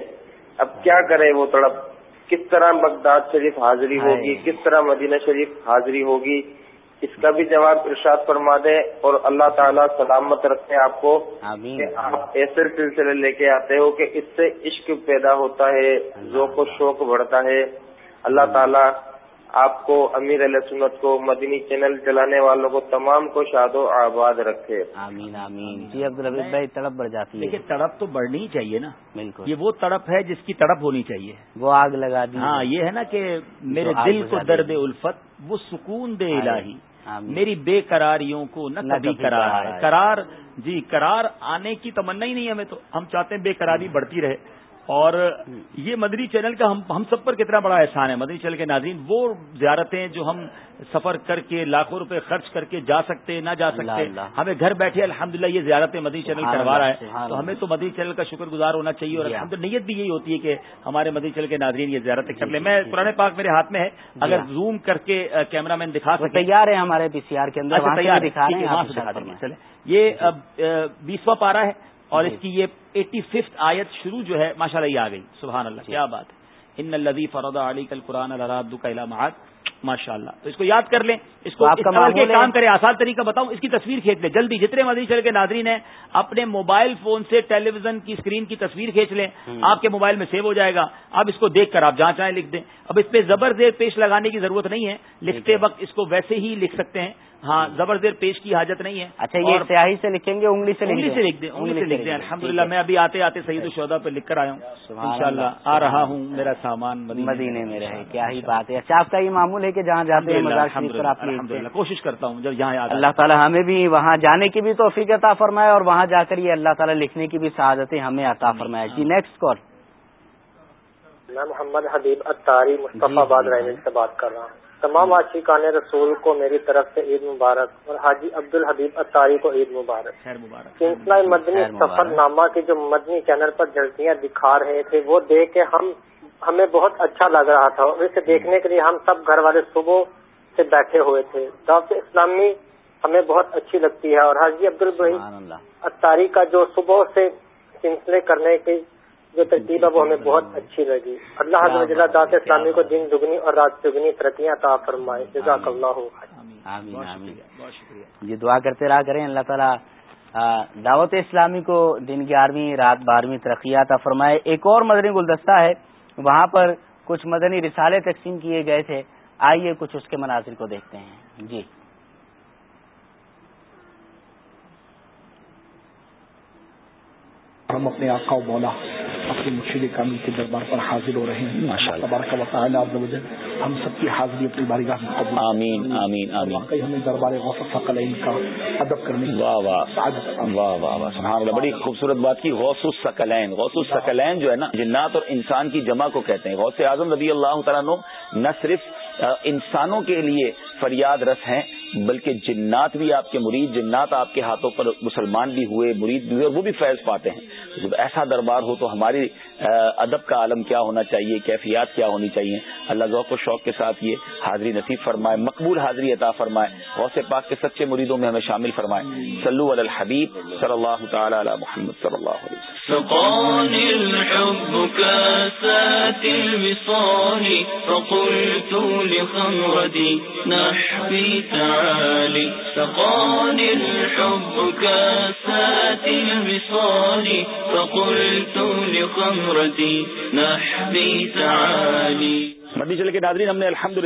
اب کیا کرے وہ تڑپ؟ کس طرح بغداد شریف حاضری ہوگی؟ کس طرح مدینہ شریف حاضری ہوگی؟ اس کا بھی جواب ارشاد فرما دے اور اللہ تعالیٰ سلامت رکھتے آپ کو کہ آپ ایسے سلسلے لے کے آتے ہو کہ اس سے عشق پیدا ہوتا ہے ذوق و شوق بڑھتا ہے۔ اللہ تعالیٰ آپ کو امیر علیہ سنت کو مدنی چینل چلانے والوں کو تمام کو شاد و آباد رکھے۔ آمین آمین۔ جی بھائی تڑپ بڑھ جاتی ہے۔ دیکھیے تڑپ تو بڑھنی ہی چاہیے نا۔ بالکل۔ یہ وہ تڑپ ہے جس کی تڑپ ہونی چاہیے۔ وہ آگ لگا دی۔ ہاں یہ ہے نا کہ میرے دل کو درد الفت وہ سکون دے الہی۔ میری بے قراریوں کو نہ کبھی قرار ہے قرار جی قرار آنے کی تمنا ہی نہیں ہمیں تو۔ ہم چاہتے ہیں بے قراری بڑھتی رہے۔ اور یہ مدری چینل کا ہم ہم سب پر کتنا بڑا احسان ہے۔ مدری چینل کے ناظرین وہ زیارتیں جو ہم سفر کر کے لاکھوں روپے خرچ کر کے جا سکتے نہ جا سکتے ہمیں گھر بیٹھے الحمدللہ یہ زیارتیں مدری چینل کروا رہا ہے۔ تو ہمیں تو مدری چینل کا شکر گزار ہونا چاہیے اور الحمد نیت بھی یہی ہوتی ہے کہ ہمارے مدری چینل کے ناظرین یہ زیارتیں کر لیں۔ میں پرانے پاک میرے ہاتھ میں ہے۔ اگر زوم کر کے کیمرہ مین دکھا سکتے تیار ہے ہمارے پی سی آر کے اندر اچھا، تیار یہ بیسواں پارا ہے۔ اور اس کی یہ ایٹی ففتھ آیت شروع جو ہے ماشاء اللہ یہ آ گئی۔ سبحان اللہ کیا بات ہے۔ ان الدی فردا علی کل قرآن علامات ماشاء اللہ تو اس کو یاد کر لیں۔ اس کو کے کام کرے آسان طریقہ بتاؤں۔ اس کی تصویر کھینچ لیں۔ جلدی جتنے مدری چل کے ناظرین ہیں اپنے موبائل فون سے ٹیلی ویژن کی اسکرین کی تصویر کھینچ لیں۔ آپ کے موبائل میں سیو ہو جائے گا۔ اب اس کو دیکھ کر آپ جہاں چاہیں لکھ دیں۔ اب اس پہ زبر زیر پیش لگانے کی ضرورت نہیں ہے۔ لکھتے وقت اس کو ویسے ہی لکھ سکتے ہیں۔ ہاں زبر زیر پیش کی حاجت نہیں ہے۔ اچھا یہ سیاہی سے لکھیں گے انگلی سے انگلی سے لکھ دیں انگلی سے لکھ دیں۔ الحمد للہ میں ابھی آتے آتے سعید الشہدا پہ لکھ کر آیا ہوں۔ ان شاء اللہ آ رہا ہوں میرا سامان مدینے میں۔ رہے کیا ہی بات ہے۔ اچھا آپ کا یہ معمول ہے کہ جہاں جاتے ہیں کوشش کرتا ہوں جب یہاں اللہ تعالیٰ ہمیں بھی وہاں جانے کی بھی توفیق عطا فرمائے اور وہاں جا کر یہ اللہ تعالیٰ لکھنے کی بھی سعادتیں ہمیں عطا فرمائے۔ جی نیکسٹ کال میں محمد حبیب اتاری مصطفیٰ آباد سے بات کر رہا ہوں۔ تمام عاشقان رسول کو میری طرف سے عید مبارک اور حاجی عبد الحبیب اتاری کو عید مبارک۔ سلسلہ مدنی سفر نامہ کے جو مدنی چینل پر جلدیاں دکھا رہے تھے وہ دیکھ کے ہم ہمیں بہت اچھا لگ رہا تھا۔ اور اسے دیکھنے کے لیے ہم سب گھر والے صبح سے بیٹھے ہوئے تھے۔ دعوت اسلامی ہمیں بہت اچھی لگتی ہے۔ اور حاجی عبد البحیم اتاری کا جو صبح سے سلسلے کرنے کی جو ترتیب ہے وہ ہمیں بہت اچھی لگی۔ اللہ حضرت اسلامی کو دن دگنی اور رات دگنی ترقیاں عطا فرمائے۔ جزاک اللہ آمین آمین۔ جی دعا کرتے رہا کریں اللہ تعالیٰ دعوت اسلامی کو دن گیارہویں رات بارہویں ترقیات فرمائے۔ ایک اور مدنی گلدستہ ہے وہاں پر کچھ مدنی رسالے تقسیم کیے گئے تھے۔ آئیے کچھ اس کے مناظر کو دیکھتے ہیں۔ جی۔ ہم اپنے آقا و مولا اپنے مشیر کامل کے دربار پر حاضر ہو رہے ہیں۔ تبارک ہم سب کی حاضری اپنی باری گاہ میں آمین آمین آمین۔ واقعی ہمیں دربار غوث ثقلین کا ادب کرنے واہ واہ۔ واہ واہ واہ۔ سبحان اللہ بڑی خوبصورت بات کی۔ غوث الثقلین غوث الثقلین جو ہے نا جنات اور انسان کی جمع کو کہتے ہیں۔ غوث اعظم رضی اللہ تعالیٰ نہ صرف انسانوں کے لیے فریاد رس ہیں بلکہ جنات بھی آپ کے مرید، جنات آپ کے ہاتھوں پر مسلمان بھی ہوئے، مرید بھی ہوئے اور وہ بھی فیض پاتے ہیں۔ جب ایسا دربار ہو تو ہماری ادب کا عالم کیا ہونا چاہیے، کیفیات کیا ہونی چاہیے۔ اللہ ذوق و شوق کے ساتھ یہ حاضری نصیب فرمائے، مقبول حاضری عطا فرمائے، غوث پاک کے سچے مریدوں میں ہمیں شامل فرمائے۔ صلو علی الحبیب صلی اللہ تعالی علی محمد صلی اللہ علیہ وسلم۔ مدی چل کے ناظرین، ہم نے الحمد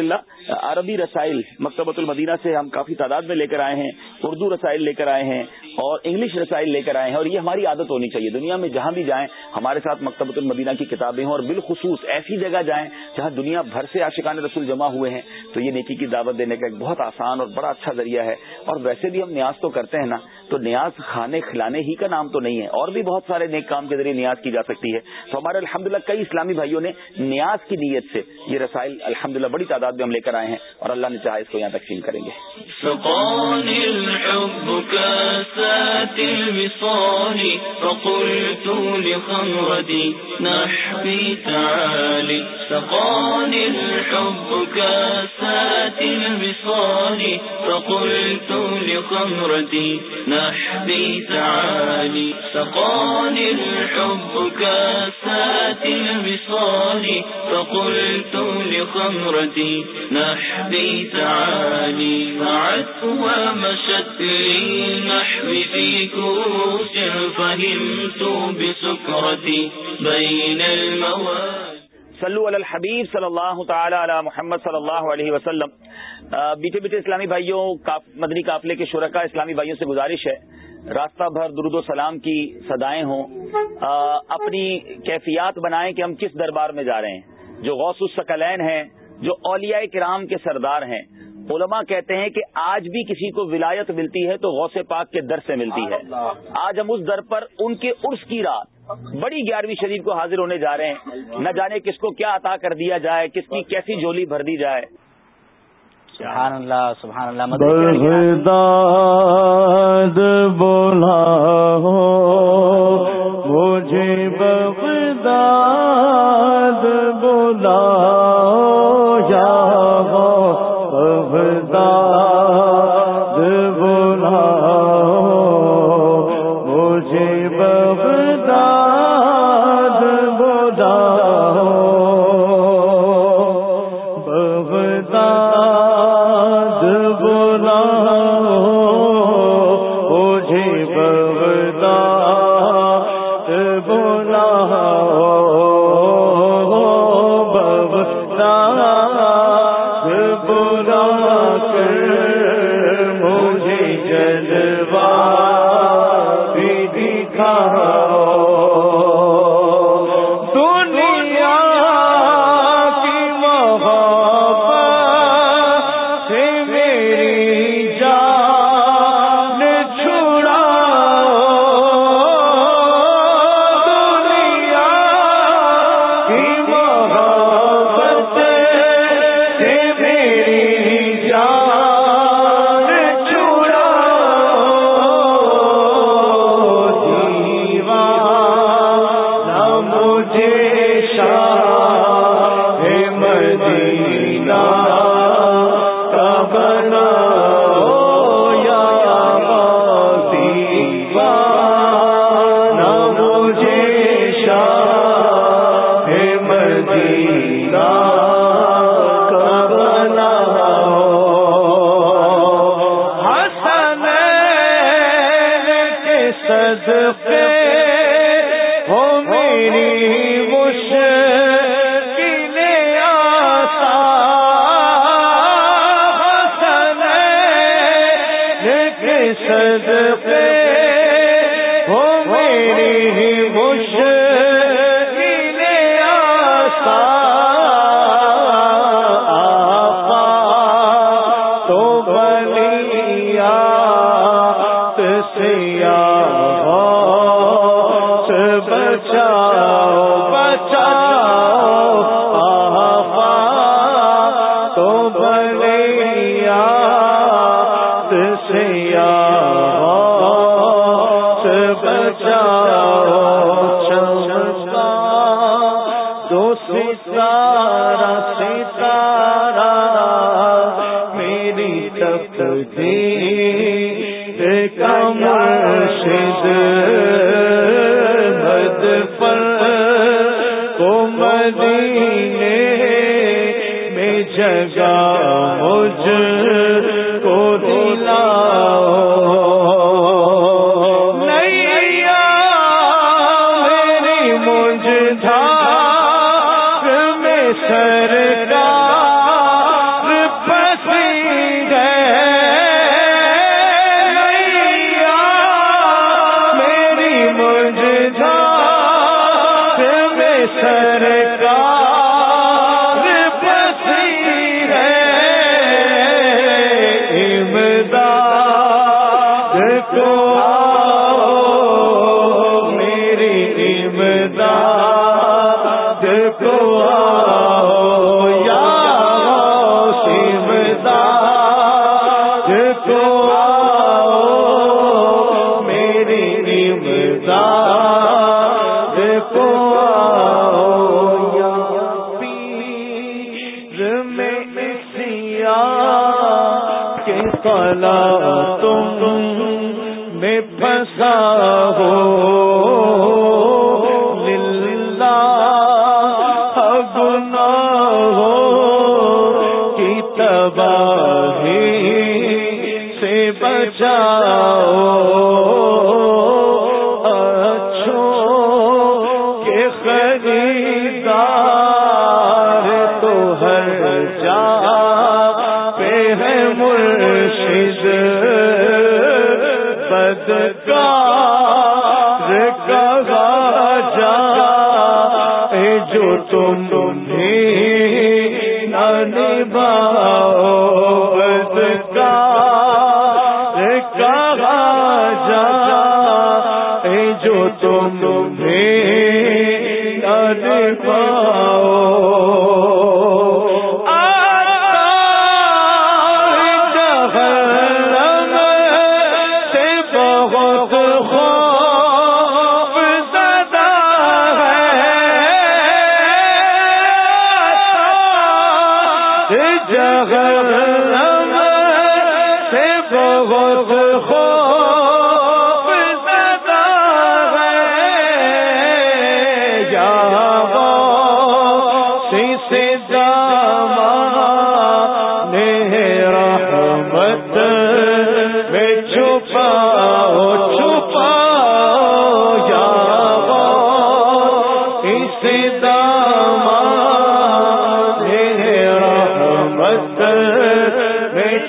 عربی رسائل مکتبۃ المدینہ سے ہم کافی تعداد میں لے کر آئے ہیں، اردو رسائل لے کر آئے ہیں اور انگلش رسائل لے کر آئے ہیں اور یہ ہماری عادت ہونی چاہیے۔ دنیا میں جہاں بھی جائیں، ہمارے ساتھ مکتبۃ المدینہ کی کتابیں ہوں اور بالخصوص ایسی جگہ جائیں جہاں دنیا بھر سے عاشقان رسول جمع ہوئے ہیں۔ تو یہ نیکی کی دعوت دینے کا ایک بہت آسان اور بڑا اچھا ذریعہ ہے۔ اور ویسے بھی ہم نیاز تو کرتے ہیں نا، تو نیاز کھانے کھلانے ہی کا نام تو نہیں ہے۔ اور بھی بہت سارے نیک کام کے ذریعے نیاز کی جا سکتی ہے۔ تو ہمارے الحمد کئی اسلامی بھائیوں نے نیاز کی نیت سے یہ رسائل الحمد بڑی تعداد میں ہم لے کر آئے ہیں اور اللہ نے چاہا اس کو یہاں تقسیم کریں گے۔ ذات الوصال فقلت لخمرتي نحبي تعالي سقاني الحب كاسات الوصال فقلت لخمرتي نحبي تعالي سقاني الحب كاسات الوصال فقلت لخمرتي، نحبي تعالي فعدت ومشت لي نحبي في كروس فهمت بسكرتي بين المواد صلو علی الحبیب صلی اللہ تعالی علی محمد صلی اللہ علیہ وسلم. بیٹے بیٹے اسلامی بھائیوں مدنی قافلے کے شرکا اسلامی بھائیوں سے گزارش ہے۔ راستہ بھر درود و سلام کی صدائیں ہوں۔ اپنی کیفیات بنائیں کہ ہم کس دربار میں جا رہے ہیں۔ جو غوث السکلین ہیں جو اولیاء کرام کے سردار ہیں۔ علماء کہتے ہیں کہ آج بھی کسی کو ولایت ملتی ہے تو غوث پاک کے در سے ملتی ہے۔ آج ہم اس در پر ان کے عرس کی رات بڑی گیارہویں شریف کو حاضر ہونے جا رہے ہیں۔ نہ جانے کس کو کیا عطا کر دیا جائے کس کی کیسی جھولی بھر دی جائے۔ سبحان اللہ سبحان اللہ بولا مجھے بغداد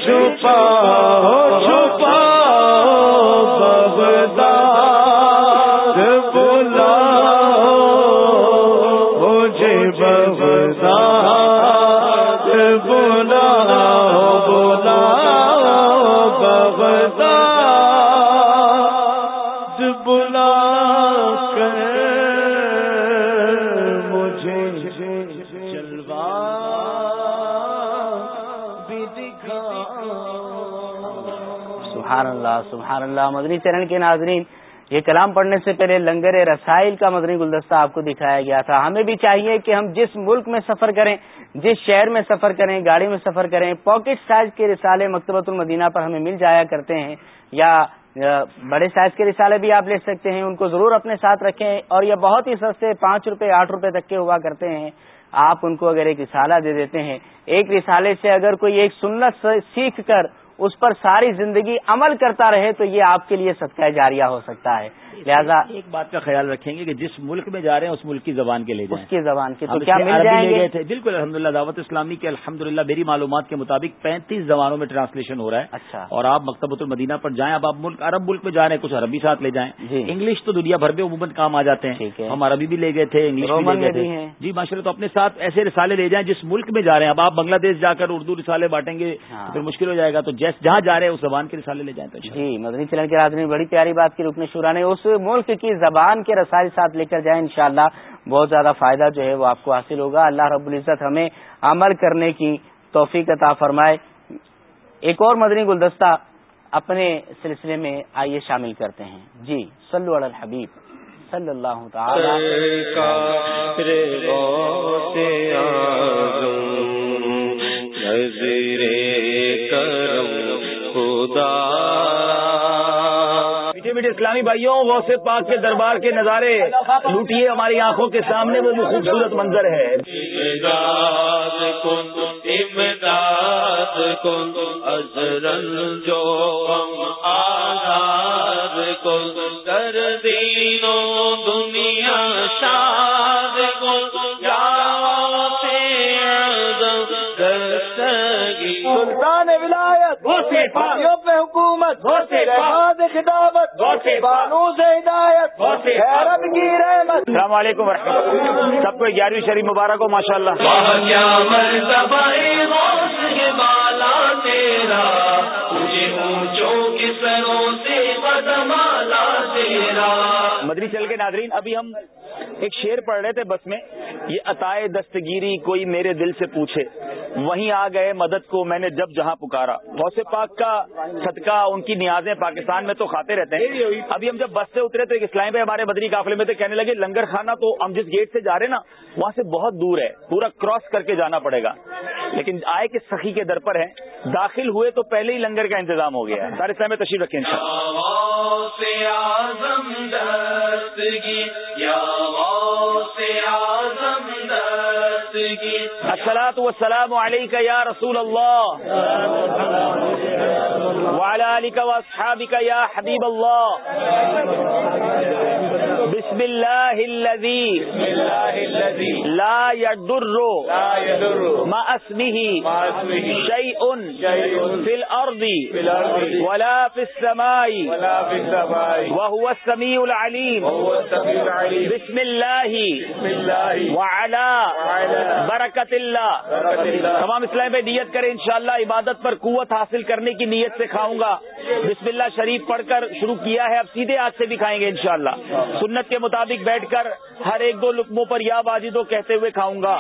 چھپا اللہ، مدنی چینل کے ناظرین، یہ کلام پڑھنے سے پہلے لنگر رسائل کا مدنی گلدستہ آپ کو دکھایا گیا تھا۔ ہمیں بھی چاہیے کہ ہم جس ملک میں سفر کریں، جس شہر میں سفر کریں، گاڑی میں سفر کریں، پاکٹ سائز کے رسالے مکتبۃ المدینہ پر ہمیں مل جایا کرتے ہیں، یا بڑے سائز کے رسالے بھی آپ لے سکتے ہیں، ان کو ضرور اپنے ساتھ رکھیں، اور یہ بہت ہی سستے پانچ روپے، آٹھ روپے تک کے ہوا کرتے ہیں۔ آپ ان کو اگر ایک رسالہ دے دیتے ہیں، ایک رسالے سے اگر کوئی ایک سنت سیکھ کر اس پر ساری زندگی عمل کرتا رہے تو یہ آپ کے لیے صدقہ جاریہ ہو سکتا ہے۔ لہذا ایک بات کا خیال رکھیں گے کہ جس ملک میں جا رہے ہیں اس ملک کی زبان کے لے جائیں۔ اس کی زبان کے تو کیا مل جائیں گے؟ تھے۔ بالکل الحمد للہ دعوت اسلامی کے الحمد للہ میری معلومات کے مطابق پینتیس زبانوں میں ٹرانسلیشن ہو رہا ہے۔ اچھا۔ اور آپ مکتبۃ المدینہ پر جائیں اب آپ ملک عرب ملک میں جا رہے ہیں کچھ عربی ساتھ لے جائیں۔ جی۔ انگلش تو دنیا بھر میں عموماً کام آ جاتے ہیں۔ ہم عربی بھی لے گئے تھے انگلش بھی لے میں گئے تھے۔ جی ماشاء اللہ تو اپنے ساتھ ایسے رسالے لے جائیں جس ملک میں جا رہے ہیں۔ اب آپ بنگلہ دیش جا کر اردو رسالے بانٹیں گے ہاں۔ پھر مشکل ہو جائے گا۔ تو جہاں جا رہے ہیں اس زبان کے رسالے لے جائیں تو۔ جی مدنی چینل کے راجنی بڑی پیاری بات کی رکن شورا نے اس ملک کی زبان کے رسائی ساتھ لے کر جائیں انشاءاللہ، بہت زیادہ فائدہ جو ہے وہ آپ کو حاصل ہوگا۔ اللہ رب العزت ہمیں عمل کرنے کی توفیق عطا فرمائے۔ ایک اور مدنی گلدستہ اپنے سلسلے میں آئیے شامل کرتے ہیں۔ جی صلو علی الحبیب، صلی اللہ تعالی میٹھے میٹھے اسلامی بھائیوں، غوث پاک کے دربار کے نظارے لوٹیے ہماری آنکھوں کے سامنے، وہ خوبصورت منظر ہے۔ امداد جو کر علیکم ورحمۃ اللہ سب کو گیارہویں شریف مبارک ہو ماشاء اللہ مدری چل کے ناظرین ابھی ہم ایک شعر پڑھ رہے تھے بس میں یہ عطائے دستگیری کوئی میرے دل سے پوچھے۔ وہیں آ گئے مدد کو میں نے جب جہاں پکارا۔ غوث پاک کا صدقہ ان کی نیازیں پاکستان میں تو کھاتے رہتے ہیں۔ ابھی ہم جب بس سے اترے تو ایک اسلام پہ ہمارے مدری قافلے میں تھے کہنے لگے لنگر کھانا تو ہم جس گیٹ سے جا رہے نا وہاں سے بہت دور ہے۔ پورا کراس کر کے جانا پڑے گا۔ لیکن آئے کہ سخی کے در پر ہیں۔ داخل ہوئے تو پہلے ہی لنگر کا انتظام ہو گیا ہے۔ سارے میں تشریف رکھیں یا دستگی السلام والسلام عليك يا رسول الله آلك وأصحابك يا حبيب الله بسم الله الذي لا يضر ما اسمه شيء في الأرض ولا في السماء وهو السميع العليم. بسم الله وعلى برکت اللہ. تمام اسلام پہ نیت کریں انشاءاللہ عبادت پر قوت حاصل کرنے کی نیت سے کھاؤں گا. بسم اللہ شریف پڑھ کر شروع کیا ہے. اب سیدھے ہاتھ سے بھی کھائیں گے انشاءاللہ. سنت کے مطابق بیٹھ کر ہر ایک دو لقموں پر یا واجدوں کہتے ہوئے کھاؤں گا.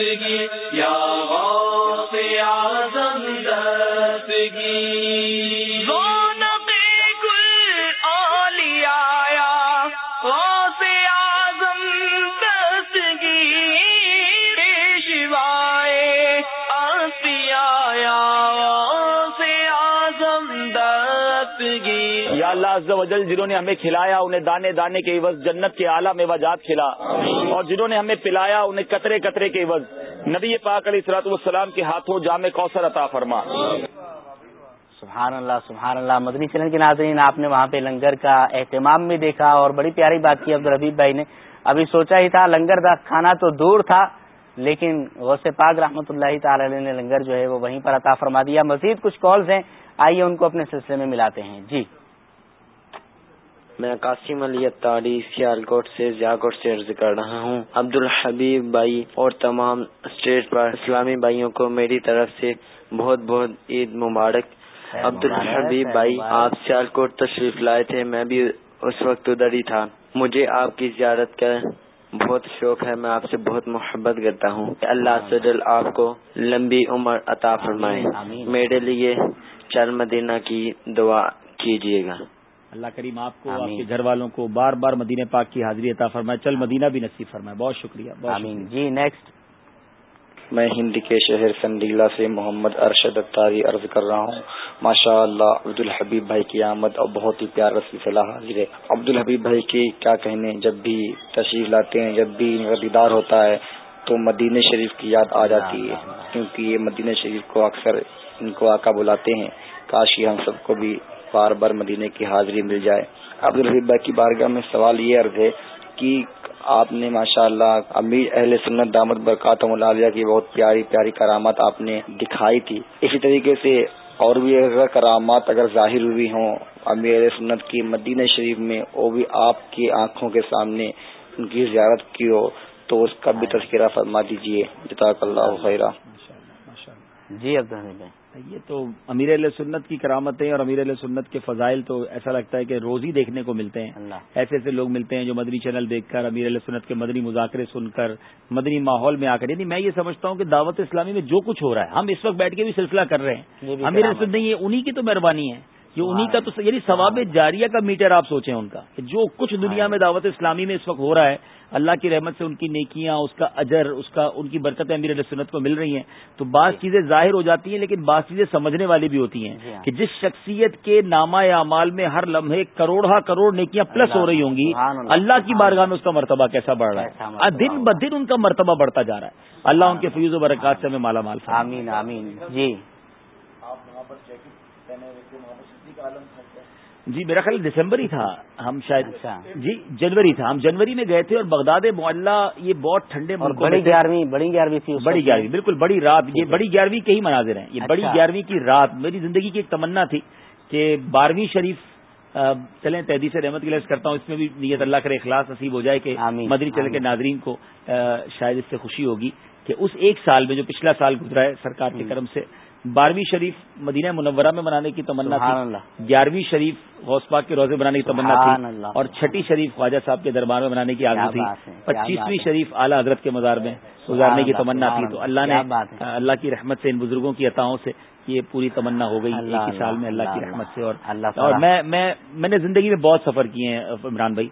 دستگی یا غوث اعظم دستگی رونق گل اولیاء غوث یا اللہ عز و جل جنہوں نے ہمیں کھلایا، انہیں دانے دانے کے عوض، جنت کے اعلیٰ میں وجات کھلا۔ اور جنہوں نے ہمیں پلایا، انہیں قطرے قطرے کے عوض۔ نبی پاک علیہ السلاط والسلام کے ہاتھوں جامع کوثر عطا فرما۔ سبحان اللہ سبحان اللہ۔ مدنی چینل کے ناظرین، آپ نے وہاں پہ لنگر کا اہتمام بھی دیکھا اور بڑی پیاری بات کی عبدالحبیب بھائی نے۔ ابھی سوچا ہی تھا، لنگر کا کھانا تو دور تھا، لیکن غوث پاک رحمۃ اللہ تعالی علیہ نے لنگر جو ہے وہ وہیں پر عطا فرما دیا۔ مزید کچھ کالز ہیں، آئیے ان کو اپنے سلسلے میں ملاتے ہیں۔ جی۔ میں قاسم علی اتاری سیال کوٹ سے کوٹ سے عرض کر رہا ہوں۔ عبد الحبیب بھائی اور تمام اسٹیٹ پر اسلامی بھائیوں کو میری طرف سے بہت بہت عید مبارک۔ عبد الحبیب بھائی آپ سیال کوٹ تشریف لائے تھے میں بھی اس وقت ادھر ہی تھا۔ مجھے آپ کی زیارت کا بہت شوق ہے میں آپ سے بہت محبت کرتا ہوں۔ اللہ سجل آپ کو لمبی عمر عطا فرمائے۔ میرے لیے چار مدینہ کی دعا کیجیے گا۔ اللہ کریم آپ کو آپ کے گھر والوں کو بار بار مدینہ پاک کی حاضری عطا فرمائے۔ چل مدینہ بھی نصیب فرمائے۔ بہت شکریہ بہت آمین۔ جی نیکسٹ میں ہند کے شہر سنڈیلا سے محمد ارشد اتاری عرض کر رہا ہوں۔ ماشاء اللہ عبد الحبیب بھائی کی آمد اور بہت ہی پیار رسی صلاح حاضر ہے۔ عبد الحبیب بھائی کی کیا کہنے جب بھی تشریف لاتے ہیں جب بھی ان کا دیدار ہوتا ہے تو مدینہ شریف کی یاد آ جاتی ہے۔ کیونکہ یہ مدینہ شریف کو اکثر ان کو آقا بلاتے ہیں۔ کاشی ہم سب کو بھی بار بار مدینے کی حاضری مل جائے۔ عبدالحبیب بھائی کی بارگاہ میں سوال یہ عرض ہے کہ آپ نے ماشاء اللہ امیر اہل سنت دامت برکات ملالیہ کی بہت پیاری پیاری کرامات آپ نے دکھائی تھی۔ اسی طریقے سے اور بھی اگر کرامات اگر ظاہر ہوئی ہوں امیر اہل سنت کی مدینہ شریف میں وہ بھی آپ کی آنکھوں کے سامنے ان کی زیارت کی ہو تو اس کا بھی تذکرہ فرما دیجیے جتاک اللہ خیرہ۔ جی یہ تو امیر علیہ سنت کی کرامتیں اور امیر علیہ سنت کے فضائل تو ایسا لگتا ہے کہ روز ہی دیکھنے کو ملتے ہیں۔ ایسے ایسے لوگ ملتے ہیں جو مدنی چینل دیکھ کر امیر علیہ سنت کے مدنی مذاکرے سن کر مدنی ماحول میں آ کر۔ یعنی میں یہ سمجھتا ہوں کہ دعوت اسلامی میں جو کچھ ہو رہا ہے ہم اس وقت بیٹھ کے بھی سلسلہ کر رہے ہیں۔ امیر علیہ سنت یہ انہی کی تو مہربانی ہے۔ یہ انہی کا تو یعنی ثواب جاریہ کا میٹر آپ سوچیں ان کا کہ جو کچھ دنیا میں دعوت اسلامی میں اس وقت ہو رہا ہے اللہ کی رحمت سے ان کی نیکیاں اس کا اجر اس کا ان کی برکت امیر علیہ سنت کو مل رہی ہیں۔ تو بعض چیزیں ظاہر ہو جاتی ہیں لیکن بعض چیزیں سمجھنے والی بھی ہوتی ہیں جی۔ کہ جس شخصیت کے نامہ یا امال میں ہر لمحے کروڑا کروڑ نیکیاں پلس ہو رہی ہوں گی اللہ کی بارگاہ میں اس کا مرتبہ کیسا بڑھ رہا ہے؟ دن ب دن ان کا مرتبہ بڑھتا جا رہا ہے۔ اللہ ان کے فیوز و برکات سے ہمیں مالا مال آمین آمین۔ جی۔ جی میرا خیال دسمبر ہی تھا ہم شاید اچھا۔ جی جنوری تھا ہم جنوری میں گئے تھے اور بغداد معلّہ یہ بہت ٹھنڈے بڑی۔ گیارہویں بڑی گیارہویں تھی اس بڑی۔ گیارہویں بالکل بڑی رات یہ بڑی گیارہویں کے ہی مناظر ہیں یہ بڑی اچھا۔ گیارہویں کی رات میری زندگی کی ایک تمنا تھی کہ بارہویں شریف چلیں تحدیث رحمت کی لفظ کرتا ہوں اس میں بھی نیت اللہ کرے اخلاص نصیب ہو جائے کہ آمین، مدنی چل کے۔ ناظرین کو شاید اس سے خوشی ہوگی کہ اس ایک سال میں جو پچھلا سال گزرا ہے سرکار کے کرم سے بارہویں شریف مدینہ منورہ میں منانے کی تمنا تھی گیارہویں شریف غوث پاک کے روزے بنانے کی تمنا تھی۔ اور چھٹی شریف خواجہ صاحب کے دربار میں بنانے کی کیا تھی پچیسویں۔ شریف اعلیٰ حضرت کے مزار میں گزارنے کی تمنا تھی تو اللہ نے۔ اللہ کی رحمت سے ان بزرگوں کی عطاؤں سے یہ پوری تمنا ہو گئی اللہ، ایک سال میں اللہ کی رحمت سے اور۔ میں میں نے زندگی میں بہت سفر کیے ہیں عمران بھائی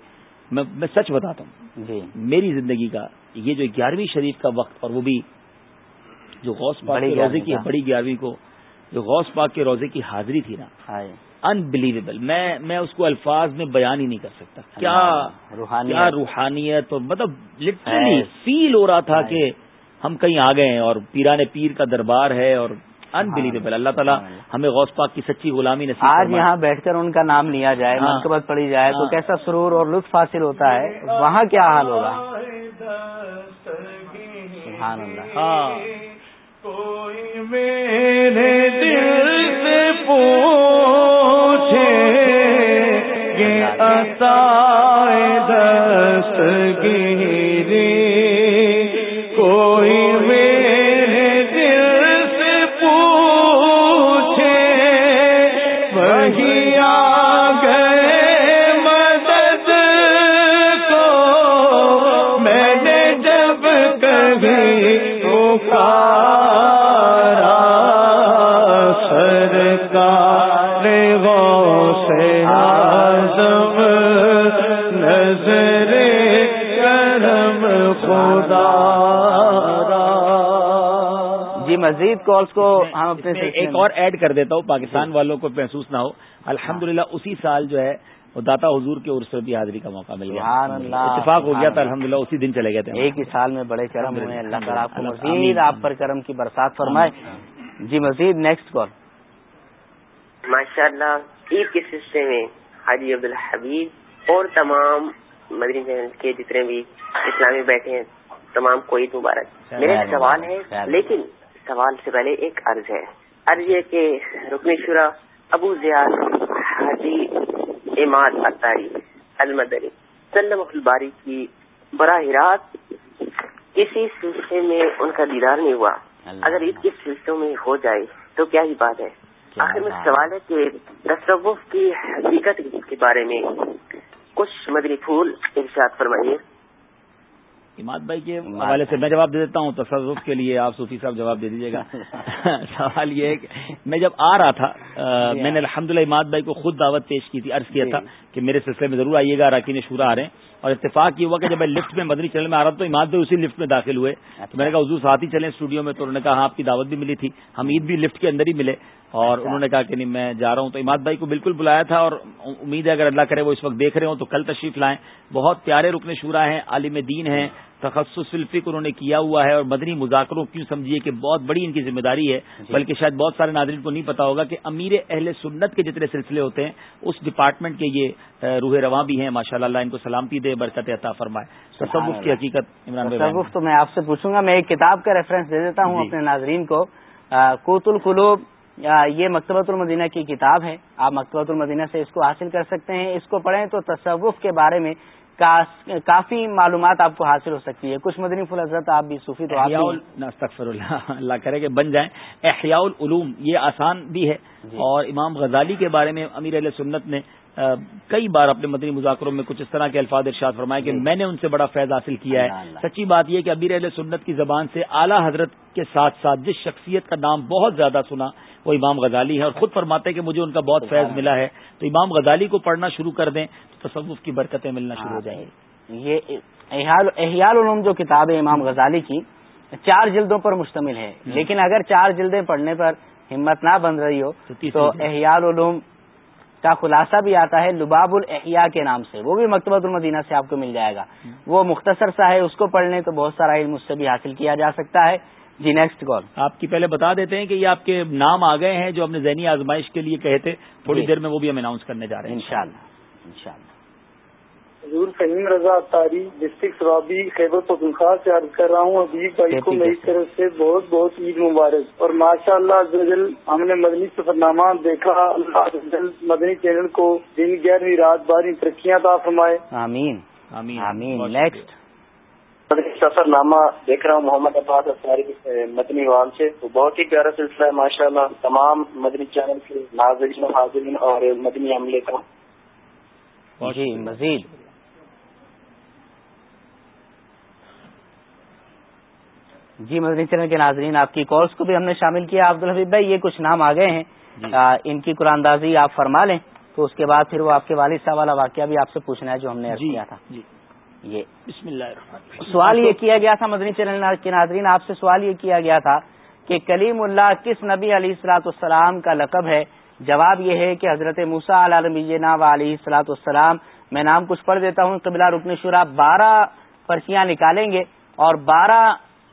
میں میں سچ بتاتا ہوں جی میری زندگی کا یہ جو گیارہویں شریف کا وقت اور وہ بھی جو غوث پاک کے روزے کی۔ بڑی گیارہویں کو جو غوث پاک کے روزے کی حاضری تھی نا انبلیویبل میں میں اس کو الفاظ میں بیان ہی نہیں کر سکتا کیا اللہ، روحانیت۔ کیا روحانیت اور مطلب لٹرلی۔ فیل ہو رہا تھا۔ کہ ہم کہیں آ گئے ہیں اور پیران پیر کا دربار ہے اور انبلیویبل اللہ تعالیٰ ہمیں غوث پاک کی سچی غلامی نصیب آج۔ یہاں بیٹھ کر ان کا نام لیا جائے ہاں۔ منقبت پڑی جائے تو ہاں۔ کیسا سرور اور لطف حاصل ہوتا ہے وہاں کیا حال ہوگا سبحان اللہ ہاں کوئی میرے دل سے پوچھے یہ عطائے دستگیری مزید کالس کو ہم اپنے ایک اور ایڈ کر دیتا ہوں پاکستان والوں کو محسوس نہ ہو الحمدللہ اسی سال جو ہے وہ داتا حضور کے عرس میں بھی حاضری کا موقع مل گیا سبحان اللہ، اتفاق ہو گیا تھا۔ الحمدللہ اسی دن چلے گئے تھے۔ ایک ہی سال میں بڑے کرم ہوئے اللہ تعالیٰ آپ کو مزید۔ آپ پر کرم کی برسات فرمائے جی مزید نیکسٹ کال ماشاء اللہ عید کے سلسلے میں حاجی عبدالحبیب اور تمام مدنی چینل کے جتنے بھی اسلامی بیٹھے ہیں تمام کو عید مبارک میرا سوال ہے لیکن سوال سے پہلے ایک عرض ہے۔ عرض یہ کہ رکن شورا ابو زیاد حاجی اماد اتاری المدنی سلم الباری کی براہ راست کسی سلسلے میں ان کا دیدار نہیں ہوا۔ اگر عید کے سلسلوں میں ہو جائے تو کیا ہی بات ہے۔ آخر میں سوال ہے کہ تصوف کی حقیقت کے بارے میں کچھ مدنی پھول ارشاد فرمائیے۔ اماد بھائی کے حوالے سے میں جواب دے دیتا ہوں تصوف کے لیے آپ صوفی صاحب جواب دے دیجیے گا۔ سوال یہ ہے کہ میں جب آ رہا تھا میں نے الحمدللہ اماد بھائی کو خود دعوت پیش کی تھی عرض کیا تھا کہ میرے سلسلے میں ضرور آئیے گا اراکین شورا آ رہے ہیں۔ اور اتفاق یہ ہوا کہ جب میں لفٹ میں مدنی چینل میں آ رہا تھا تو اماد بھائی اسی لفٹ میں داخل ہوئے۔ تو میں نے کہا حضور ساتھ ہی چلیں اسٹوڈیو میں۔ تو انہوں نے کہا ہاں آپ کی دعوت بھی ملی تھی۔ ہم عید بھی لفٹ کے اندر ہی ملے۔ اور انہوں نے کہا کہ نہیں میں جا رہا ہوں۔ تو اماد بھائی کو بالکل بلایا تھا اور امید ہے اگر اللہ کرے وہ اس وقت دیکھ رہے ہوں تو کل تشریف لائیں۔ بہت پیارے رکن شورا ہیں عالم دین ہیں۔ تخصص الفق انہوں نے کیا ہوا ہے اور مدنی مذاکروں کیوں سمجھیے کہ بہت بڑی ان کی ذمہ داری ہے جی۔ بلکہ شاید بہت سارے ناظرین کو نہیں پتا ہوگا کہ امیر اہل سنت کے جتنے سلسلے ہوتے ہیں اس ڈپارٹمنٹ کے یہ روح رواں بھی ہیں۔ ماشاء اللہ ان کو سلامتی دے برکت عطا فرمائے۔ تصوف کی حقیقت عمران تصوف تو میں آپ سے پوچھوں گا میں ایک کتاب کا ریفرنس دے دیتا ہوں جی۔ اپنے ناظرین کو۔ کوت القلوب یہ مکتبۃ المدینہ کی کتاب ہے۔ آپ مکتبۃ المدینہ سے اس کو حاصل کر سکتے ہیں۔ اس کو پڑھیں تو تصوف کے بارے میں کافی معلومات آپ کو حاصل ہو سکتی ہے۔ کچھ مدنی فل حضرت آپ بھی صوفی تو اللہ اللہ کرے کہ بن جائیں۔ احیاء العلوم یہ آسان بھی ہے۔ جی۔ اور امام غزالی کے بارے میں امیر علیہ سنت نے کئی بار اپنے مدنی مذاکروں میں کچھ اس طرح کے الفاظ ارشاد فرمائے کہ جی۔ میں نے ان سے بڑا فیض حاصل کیا ہے۔ سچی بات یہ کہ ابیر علیہ سنت کی زبان سے اعلیٰ حضرت کے ساتھ ساتھ جس شخصیت کا نام بہت زیادہ سنا وہ امام غزالی ہے۔ اور خود فرماتے کہ مجھے ان کا بہت فیض ملا ہے۔ تو امام غزالی کو پڑھنا شروع کر دیں۔ تصوف کی برکتیں ملنا شروع ہو جائیں گی۔ یہ احیال علوم جو کتاب ہے امام غزالی کی چار جلدوں پر مشتمل ہے لیکن اگر چار جلدیں پڑھنے پر ہمت نہ بن رہی ہو تو احیال علوم کا خلاصہ بھی آتا ہے لباب الاحیاء کے نام سے۔ وہ بھی مکتبۃ المدینہ سے آپ کو مل جائے گا۔ وہ مختصر سا ہے اس کو پڑھنے تو بہت سارا علم اس سے بھی حاصل کیا جا سکتا ہے۔ جی نیکسٹ کال آپ کی پہلے بتا دیتے ہیں کہ یہ آپ کے نام آ گئے ہیں جو ہم نے ذہنی آزمائش کے لیے کہے تھے تھوڑی جی۔ دیر میں وہ بھی ہم اناؤنس کرنے جا رہے ہیں۔ انشاءاللہ۔ حضور فہیم رضا اطاری ڈسٹرکٹ سوابی خیبر پختونخوا سے عرض کر رہا ہوں ابھی بھائی کو میری طرف سے بہت بہت عید مبارک۔ اور ماشاء اللہ ہم نے مدنی سفر نامہ دیکھا۔ اللہ مدنی چینل کو دن گیارہویں رات بارہویں ترقیاں تھا فرمائے۔ آمین۔ آمین۔ نیکسٹ مدنی سفر نامہ دیکھ رہا ہوں محمد عباس اطاری مدنی وان سے۔ تو بہت ہی پیارا سلسلہ ہے ماشاء اللہ تمام مدنی چینل کے ناظرین حاضرین اور مدنی عملے کا۔ جی مزید۔ جی مدنی چینل کے ناظرین آپ کی کالس کو بھی ہم نے شامل کیا۔ عبدالحبیب بھائی یہ کچھ نام آ گئے ہیں۔ جی۔ ان کی قرآن دازی آپ فرما لیں۔ تو اس کے بعد پھر وہ آپ کے والد صاحب والا واقعہ بھی آپ سے پوچھنا ہے جو ہم نے جی کیا تھا۔ جی۔ یہ۔ بسم اللہ سوال یہ کیا گیا تھا مدنی چینل کے ناظرین آپ سے سوال یہ کیا گیا تھا کہ کلیم اللہ کس نبی علیہ السلاۃ السلام کا لقب ہے؟ جواب یہ ہے کہ حضرت موسا علیہ و علیہ السلاۃ السلام میں نام کچھ پڑھ دیتا ہوں قبلہ رکن شورا بارہ پرچیاں نکالیں گے اور بارہ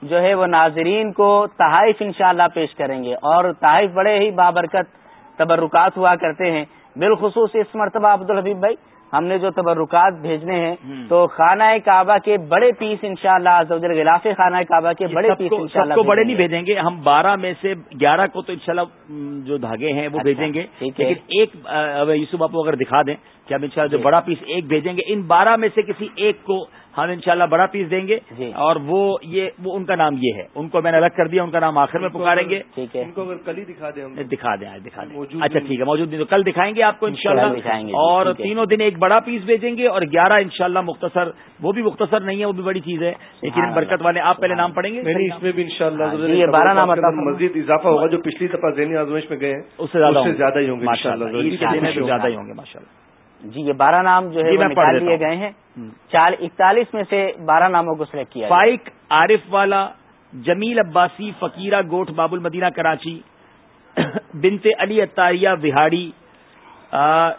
جو ہے وہ ناظرین کو تحائف انشاءاللہ پیش کریں گے اور تحائف بڑے ہی بابرکت تبرکات ہوا کرتے ہیں بالخصوص اس مرتبہ عبد الحبیب بھائی ہم نے جو تبرکات بھیجنے ہیں تو خانہ کعبہ کے بڑے پیس انشاءاللہ شاء اللہ غلاف خانہ کعبہ کے بڑے پیس سب کو بڑے نہیں بھیجیں گے۔ ہم بارہ میں سے گیارہ کو تو انشاءاللہ جو دھاگے ہیں وہ اچھا، بھیجیں گے۔ لیکن ایک یوسف آپ اگر دکھا دیں کہ ہم انشاءاللہ جو جی۔ بڑا پیس ایک بھیجیں گے ان بارہ میں سے کسی ایک کو ہم انشاءاللہ بڑا پیس دیں گے۔ جی۔ اور وہ یہ وہ ان کا نام یہ ہے۔ ان کو میں نے الگ کر دیا ان کا نام آخر میں پکاریں گے۔ ٹھیک ہے۔ ان کو اگر کل ہی دکھا دیں دکھا دیں دکھا دیں۔ اچھا ٹھیک ہے موجود تو کل دکھائیں گے آپ کو انشاءاللہ۔ جی، اور تینوں دن ایک بڑا پیس بھیجیں گے اور گیارہ انشاءاللہ مختصر وہ بھی مختصر نہیں ہے وہ بھی بڑی چیز ہے۔ لیکن برکت والے آپ پہلے نام پڑھیں گے؟ اس میں بھی ان شاء اللہ جی، یہ بارہ نام مزید اضافہ ہوگا جو پچھلی دفعہ ذہنی آزمائش میں گئے ہیں اس سے زیادہ ہی ہوں گے زیادہ ہی ہوں گے ماشاء اللہ جی یہ بارہ نام جو ہے جی، نکال دیے گئے ہیں۔ چار اکتالیس میں سے بارہ ناموں کو سلیکٹ کیا فائق عارف والا جمیل عباسی فقیرہ گوٹ باب المدینہ کراچی بنتے علی اتاریہ وہاڑی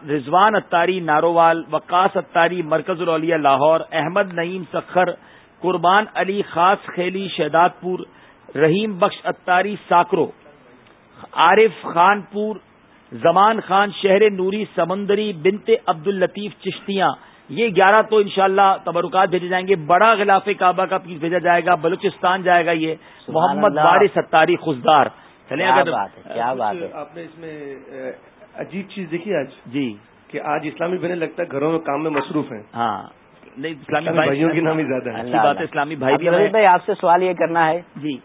رضوان اتاری نارووال وقاص اتاری مرکز الولیا لاہور احمد نعیم سخر قربان علی خاص خیلی شہداد پور رحیم بخش اتاری ساکرو عارف خان پور زمان خان شہر نوری سمندری بنتے عبد الطیف چشتیاں یہ گیارہ تو انشاءاللہ اللہ تبرکات بھیجے جائیں گے بڑا غلاف کعبہ کا پیس بھیجا جائے گا بلوچستان جائے گا یہ محمد بار ستاری خزدار چلیں اگر کیا بات ہے۔ آپ نے اس میں عجیب چیز دیکھی آج؟ جی۔ کہ آج اسلامی بنے لگتا ہے گھروں میں کام میں مصروف ہیں۔ ہاں۔ نہیں اسلامی بھائیوں کی نام ہی زیادہ ہے بات اسلامی بھائی بھائی آپ سے سوال یہ کرنا ہے جی۔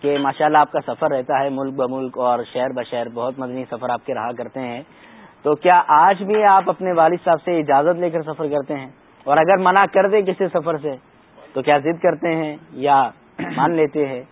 کہ ماشاءاللہ آپ کا سفر رہتا ہے ملک بملک اور شہر بشہر بہت مدنی سفر آپ کے رہا کرتے ہیں۔ تو کیا آج بھی آپ اپنے والد صاحب سے اجازت لے کر سفر کرتے ہیں؟ اور اگر منع کر دیں کسی سفر سے تو کیا ضد کرتے ہیں یا مان لیتے ہیں؟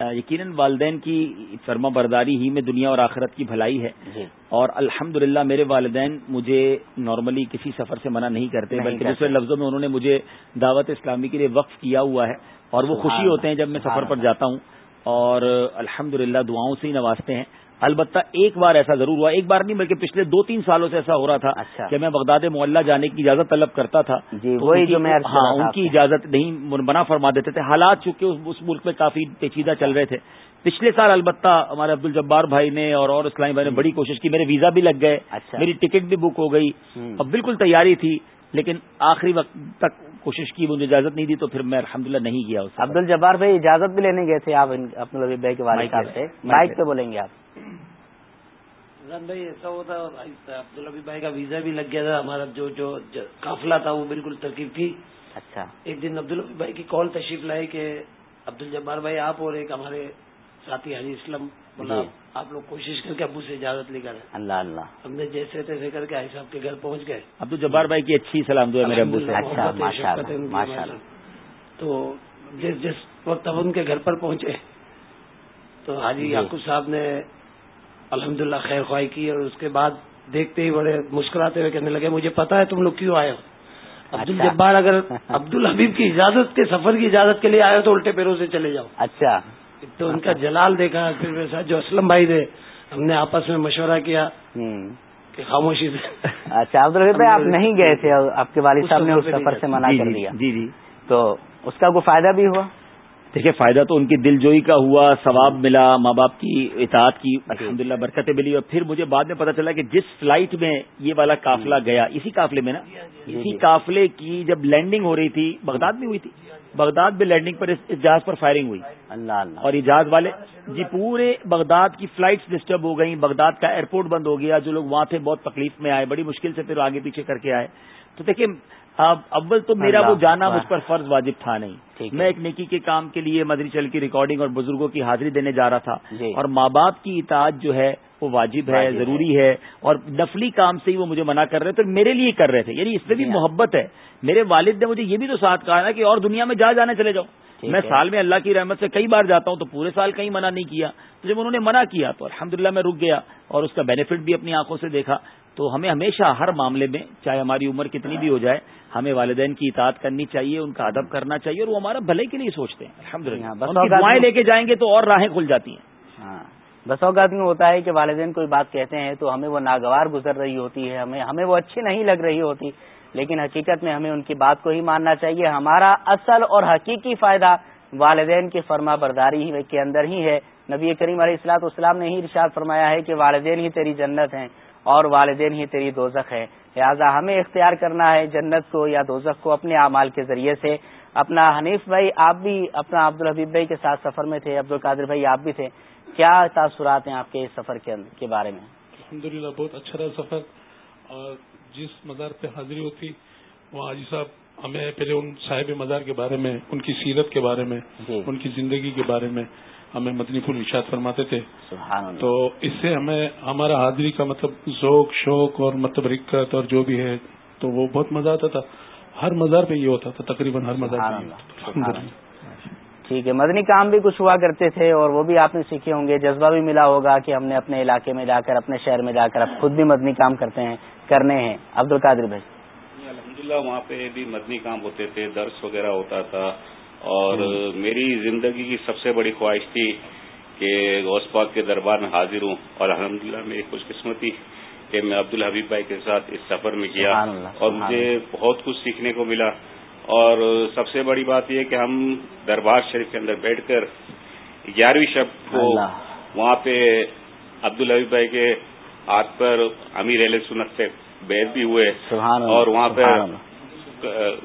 یقیناً والدین کی فرما برداری ہی میں دنیا اور آخرت کی بھلائی ہے۔ جی۔ اور الحمد میرے والدین مجھے نارملی کسی سفر سے منع نہیں کرتے بلکہ دوسرے لفظوں میں انہوں نے مجھے دعوت اسلامی کے لیے وقف کیا ہوا ہے۔ اور وہ خوشی ہوتے ہیں جب میں سفر پر جاتا ہوں۔ اور الحمد دعاؤں سے ہی نوازتے ہیں۔ البتہ ایک بار ایسا ضرور ہوا ایک بار نہیں بلکہ پچھلے دو تین سالوں سے ایسا ہو رہا تھا اچھا۔ کہ میں بغداد معلّہ جانے کی اجازت طلب کرتا تھا۔ جی تو وہی جو میں ہاں ان کی۔ اجازت نہیں منع فرما دیتے تھے۔ حالات چونکہ اس ملک میں کافی پیچیدہ چل رہے تھے۔ پچھلے سال البتہ ہمارے عبد الجبار بھائی نے اور اور اسلامی بھائی نے بڑی کوشش کی۔ میرے ویزا بھی لگ گئے۔ اچھا۔ میری ٹکٹ بھی بک ہو گئی۔ اب بالکل تیاری تھی لیکن آخری وقت تک کوشش کی مجھے اجازت نہیں دی تو پھر میں الحمدللہ نہیں گیا اس۔ عبد الجبار بھائی اجازت بھی لینے گئے تھے آپ اپنے لبی بھائی کے والد صاحب۔ سے مائک پہ۔ بولیں گے آپ رن بھائی ایسا ہوتا عبداللبی بھائی کا ویزا بھی لگ گیا تھا ہمارا جو جو قافلہ تھا وہ بالکل ترکیب تھی اچھا ایک دن عبداللبی بھائی کی کال تشریف لائی کہ عبد الجبار بھائی آپ اور ایک ہمارے ساتھی حاجی اسلم بولا جی۔ آپ لوگ کوشش کر کے ابو سے اجازت لے کر۔ اللہ اللہ ہم نے جیسے تیسے کر کے حاجی صاحب کے گھر پہنچ گئے عبد الجبار بھائی کی اچھی سلام دعا میرے ابو سے اچھا،۔ تو جس جس وقت اب ان کے گھر پر پہنچے تو حاجی جی۔ یعقوب صاحب نے الحمدللہ خیر خواہ کی اور اس کے بعد دیکھتے ہی بڑے مسکراتے ہوئے کہنے لگے مجھے پتا ہے تم لوگ کیوں آئے ہو عبد اچھا۔ الجبار اگر عبد الحبیب کی اجازت کے سفر کی اجازت کے لیے آئے ہو تو الٹے پیروں سے چلے جاؤ اچھا تو ان کا جلال دیکھا پھر میرے ساتھ جو اسلم بھائی تھے ہم نے آپس میں مشورہ کیا۔ کہ خاموشی سے۔ اچھا عبد الحبیب بھائی آپ نہیں گئے تھے آپ کے والد صاحب نے اس سفر سے منع جی کر جی، دیا۔ جی جی۔ تو اس کا کوئی فائدہ بھی ہوا؟ دیکھیے فائدہ تو ان کی دل جوئی کا ہوا ثواب ملا ماں باپ کی اطاعت کی الحمدللہ برکتیں ملی۔ اور پھر مجھے بعد میں پتا چلا کہ جس فلائٹ میں یہ والا قافلہ گیا اسی قافلے میں نا؟ اسی قافلے کی جب لینڈنگ ہو رہی تھی بغداد میں ہوئی تھی۔ بغداد میں لینڈنگ پر اس جہاز پر فائرنگ ہوئی۔ اللہ اللہ۔ اور یہ جہاز والے جی پورے بغداد کی فلائٹس ڈسٹرب ہو گئی بغداد کا ایئرپورٹ بند ہو گیا جو لوگ وہاں تھے بہت تکلیف میں آئے بڑی مشکل سے پھر آگے پیچھے کر کے آئے۔ تو دیکھیں اب اول تو میرا وہ جانا۔ مجھ پر فرض واجب تھا نہیں۔ میں ایک نیکی کے کام کے لیے مدری چل کی ریکارڈنگ اور بزرگوں کی حاضری دینے جا رہا تھا جی۔ اور ماں باپ کی اطاعت جو ہے وہ واجب ہے۔ ضروری ہے اور نفلی کام سے ہی وہ مجھے منع کر رہے تھے میرے لیے کر رہے تھے یعنی اس میں بھی جی۔ محبت ہے میرے والد نے مجھے یہ بھی تو ساتھ کہا نا کہ اور دنیا میں جا جانے چلے جاؤ میں۔ سال میں اللہ کی رحمت سے کئی بار جاتا ہوں تو پورے سال کہیں منع نہیں کیا تو جب انہوں نے منع کیا تو الحمدللہ میں رک گیا اور اس کا بینیفٹ بھی اپنی آنکھوں سے دیکھا تو ہمیں ہمیشہ ہر معاملے میں چاہے ہماری عمر کتنی بھی ہو جائے ہمیں والدین کی اطاعت کرنی چاہیے ان کا ادب کرنا چاہیے اور وہ ہمارا بھلے کے لیے سوچتے ہیں۔ الحمد للہ دعائیں لے کے جائیں گے تو اور راہیں کھل جاتی ہیں۔ ہاں۔ بس اوقات میں ہوتا ہے کہ والدین کوئی بات کہتے ہیں تو ہمیں وہ ناگوار گزر رہی ہوتی ہے ہمیں ہمیں وہ اچھی نہیں لگ رہی ہوتی لیکن حقیقت میں ہمیں ان کی بات کو ہی ماننا چاہیے۔ ہمارا اصل اور حقیقی فائدہ والدین کی فرما برداری کے اندر ہی ہے۔ نبی کریم علیہ السلاط اسلام نے ہی ارشاد فرمایا ہے کہ والدین ہی تیری جنت ہیں۔ اور والدین ہی تیری دوزخ ہے لہذا ہمیں اختیار کرنا ہے جنت کو یا دوزخ کو اپنے اعمال کے ذریعے سے۔ اپنا حنیف بھائی آپ بھی اپنا عبد الحبیب بھائی کے ساتھ سفر میں تھے عبد القادر بھائی آپ بھی تھے۔ کیا تاثرات ہیں آپ کے اس سفر کے کے بارے میں؟ الحمدللہ بہت اچھا رہا سفر۔ اور جس مزار پہ حاضری ہوتی وہ حاجی صاحب ہمیں پہلے ان صاحب مزار کے بارے میں ان کی سیرت کے بارے میں جی۔ ان کی زندگی کے بارے میں ہمیں مدنی پور ارشاد فرماتے تھے۔ سبحان تو اس سے ہمیں ہمارا حاضری کا مطلب ذوق شوق اور مطلب رکت اور جو بھی ہے تو وہ بہت مزہ آتا تھا۔ ہر مزار پہ یہ ہوتا تھا تقریباً ہر مزار ٹھیک ہے مدنی کام بھی کچھ ہوا کرتے تھے اور وہ بھی آپ نے سیکھے ہوں گے۔ جذبہ بھی ملا ہوگا کہ ہم نے اپنے علاقے میں جا کر اپنے شہر میں جا کر اب خود بھی مدنی کام کرتے ہیں کرنے ہیں۔ عبد القادر بھائی الحمدللہ وہاں پہ بھی مدنی کام ہوتے تھے درس وغیرہ ہوتا تھا۔ اور میری زندگی کی سب سے بڑی خواہش تھی کہ غوث پاک کے دربار میں حاضر ہوں اور الحمدللہ میری خوش قسمتی کہ میں عبد الحبیب بھائی کے ساتھ اس سفر میں کیا اور مجھے بہت کچھ سیکھنے کو ملا اور سب سے بڑی بات یہ کہ ہم دربار شریف کے اندر بیٹھ کر گیارہویں شب کو وہاں پہ عبد الحبیب بھائی کے ہاتھ پر امیر علیہ سنت سے بیت بھی ہوئے اور وہاں پہ۔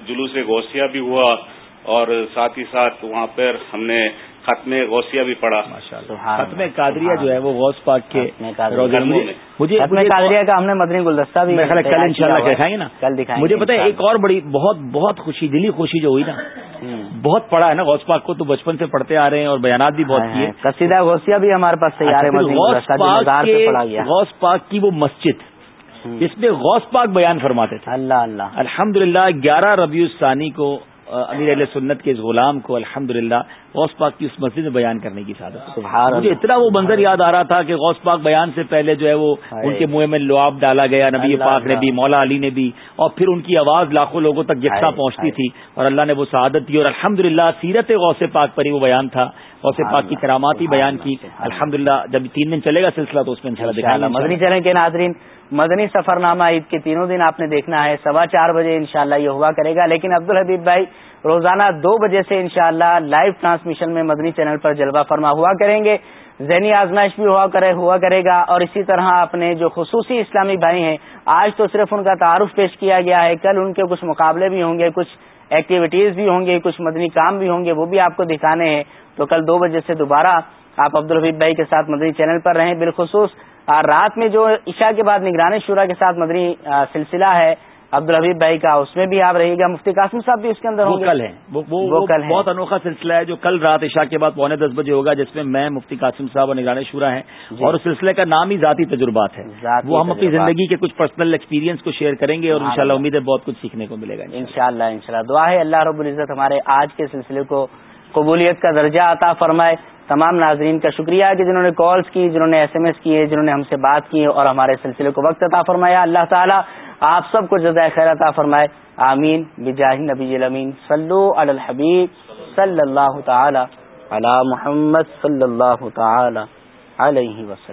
جلوس غوثیہ بھی ہوا۔ اور ساتھ ہی ساتھ وہاں پر ہم نے ختم غوثیہ بھی پڑھا۔ ختم قادریہ جو ہے وہ غوث پاک کے مجھے ختم قادریہ کا ہم نے مدنی گلدستہ بھی کل انشاءاللہ۔ دکھائیں گے نا۔ کل دکھائیں مجھے پتا ہے ایک۔ اور بڑی بہت بہت خوشی دلی خوشی جو ہوئی نا۔ بہت پڑھا ہے نا غوث پاک کو تو بچپن سے پڑھتے آ رہے ہیں اور بیانات بھی بہت کیے۔ قصیدہ غوثیہ بھی ہمارے پاس تیار ہے اچھا، غوث پاک مزار کے سے پڑھا گیا۔ غوث پاک کی وہ مسجد۔ جس میں غوث پاک بیان فرماتے تھے۔ اللہ اللہ۔ الحمد للہ گیارہ ربیع الثانی کو امیر علیہ سنت کے اس غلام کو الحمد غوث پاک کی اس مسجد میں بیان کرنے کی سعادت مجھے اتنا وہ منظر یاد آ رہا تھا کہ غوث پاک بیان سے پہلے جو ہے وہ ان کے منہ میں لعاب ڈالا گیا نبی پاک نے بھی مولا علی نے بھی اور پھر ان کی آواز لاکھوں لوگوں تک یکساں پہنچتی۔ تھی اور اللہ نے وہ سعادت دی اور الحمد سیرت غوث پاک پر ہی وہ بیان تھا۔ غوث پاک کی کرامات ہی بیان کی۔ الحمد جب تین دن چلے گا سلسلہ تو اس میں انشاءاللہ گے مدنی چینل کے ناظرین مدنی سفر نامہ عید کے تینوں دن آپ نے دیکھنا ہے۔ سوا چار بجے انشاءاللہ یہ ہوا کرے گا۔ لیکن عبد الحبیب بھائی، روزانہ دو بجے سے انشاءاللہ لائیو ٹرانسمیشن میں مدنی چینل پر جلوہ فرما ہوا کریں گے۔ ذہنی آزمائش بھی ہوا کرے ہوا کرے گا۔ اور اسی طرح اپنے جو خصوصی اسلامی بھائی ہیں، آج تو صرف ان کا تعارف پیش کیا گیا ہے۔ کل ان کے کچھ مقابلے بھی ہوں گے، کچھ ایکٹیویٹیز بھی ہوں گے، کچھ مدنی کام بھی ہوں گے، وہ بھی آپ کو دکھانے ہیں۔ تو کل دو بجے سے دوبارہ آپ عبد الحبیب بھائی کے ساتھ مدنی چینل پر رہیں۔ بالخصوص رات میں جو عشاء کے بعد نگرانی شورا کے ساتھ مدنی سلسلہ ہے عبد الحبیب بھائی کا اس میں بھی آپ رہیے گا۔ مفتی قاسم صاحب بھی اس کے اندر وہ کل ہے وہ وہ- وہ وہ کل ہیں۔ بہت انوکھا سلسلہ ہے جو کل رات عشاء کے بعد پونے دس بجے ہوگا جس میں میں مفتی قاسم صاحب اور نگران شورا ہیں۔ جی۔ اور اس سلسلے کا نام ہی ذاتی تجربات ہے۔ وہ ہم اپنی۔ زندگی کے کچھ پرسنل ایکسپیرینس کو شیئر کریں گے اور انشاءاللہ اللہ۔ امید ہے بہت کچھ سیکھنے کو ملے گا۔ انشاءاللہ انشاءاللہ۔ دعا ہے اللہ رب العزت ہمارے آج کے سلسلے کو قبولیت کا درجہ عطا فرمائے۔ تمام ناظرین کا شکریہ کہ جنہوں نے کالز کی، جنہوں نے ایس ایم ایس کیے، جنہوں نے ہم سے بات کی اور ہمارے سلسلے کو وقت عطا فرمایا۔ اللہ تعالیٰ آپ سب کو جزائے خیر عطا فرمائے۔ آمین۔ بجاہ نبی الامین۔ صلو علی الحبیب صلی اللہ تعالی علی محمد صلی اللہ تعالی علیہ وسلم۔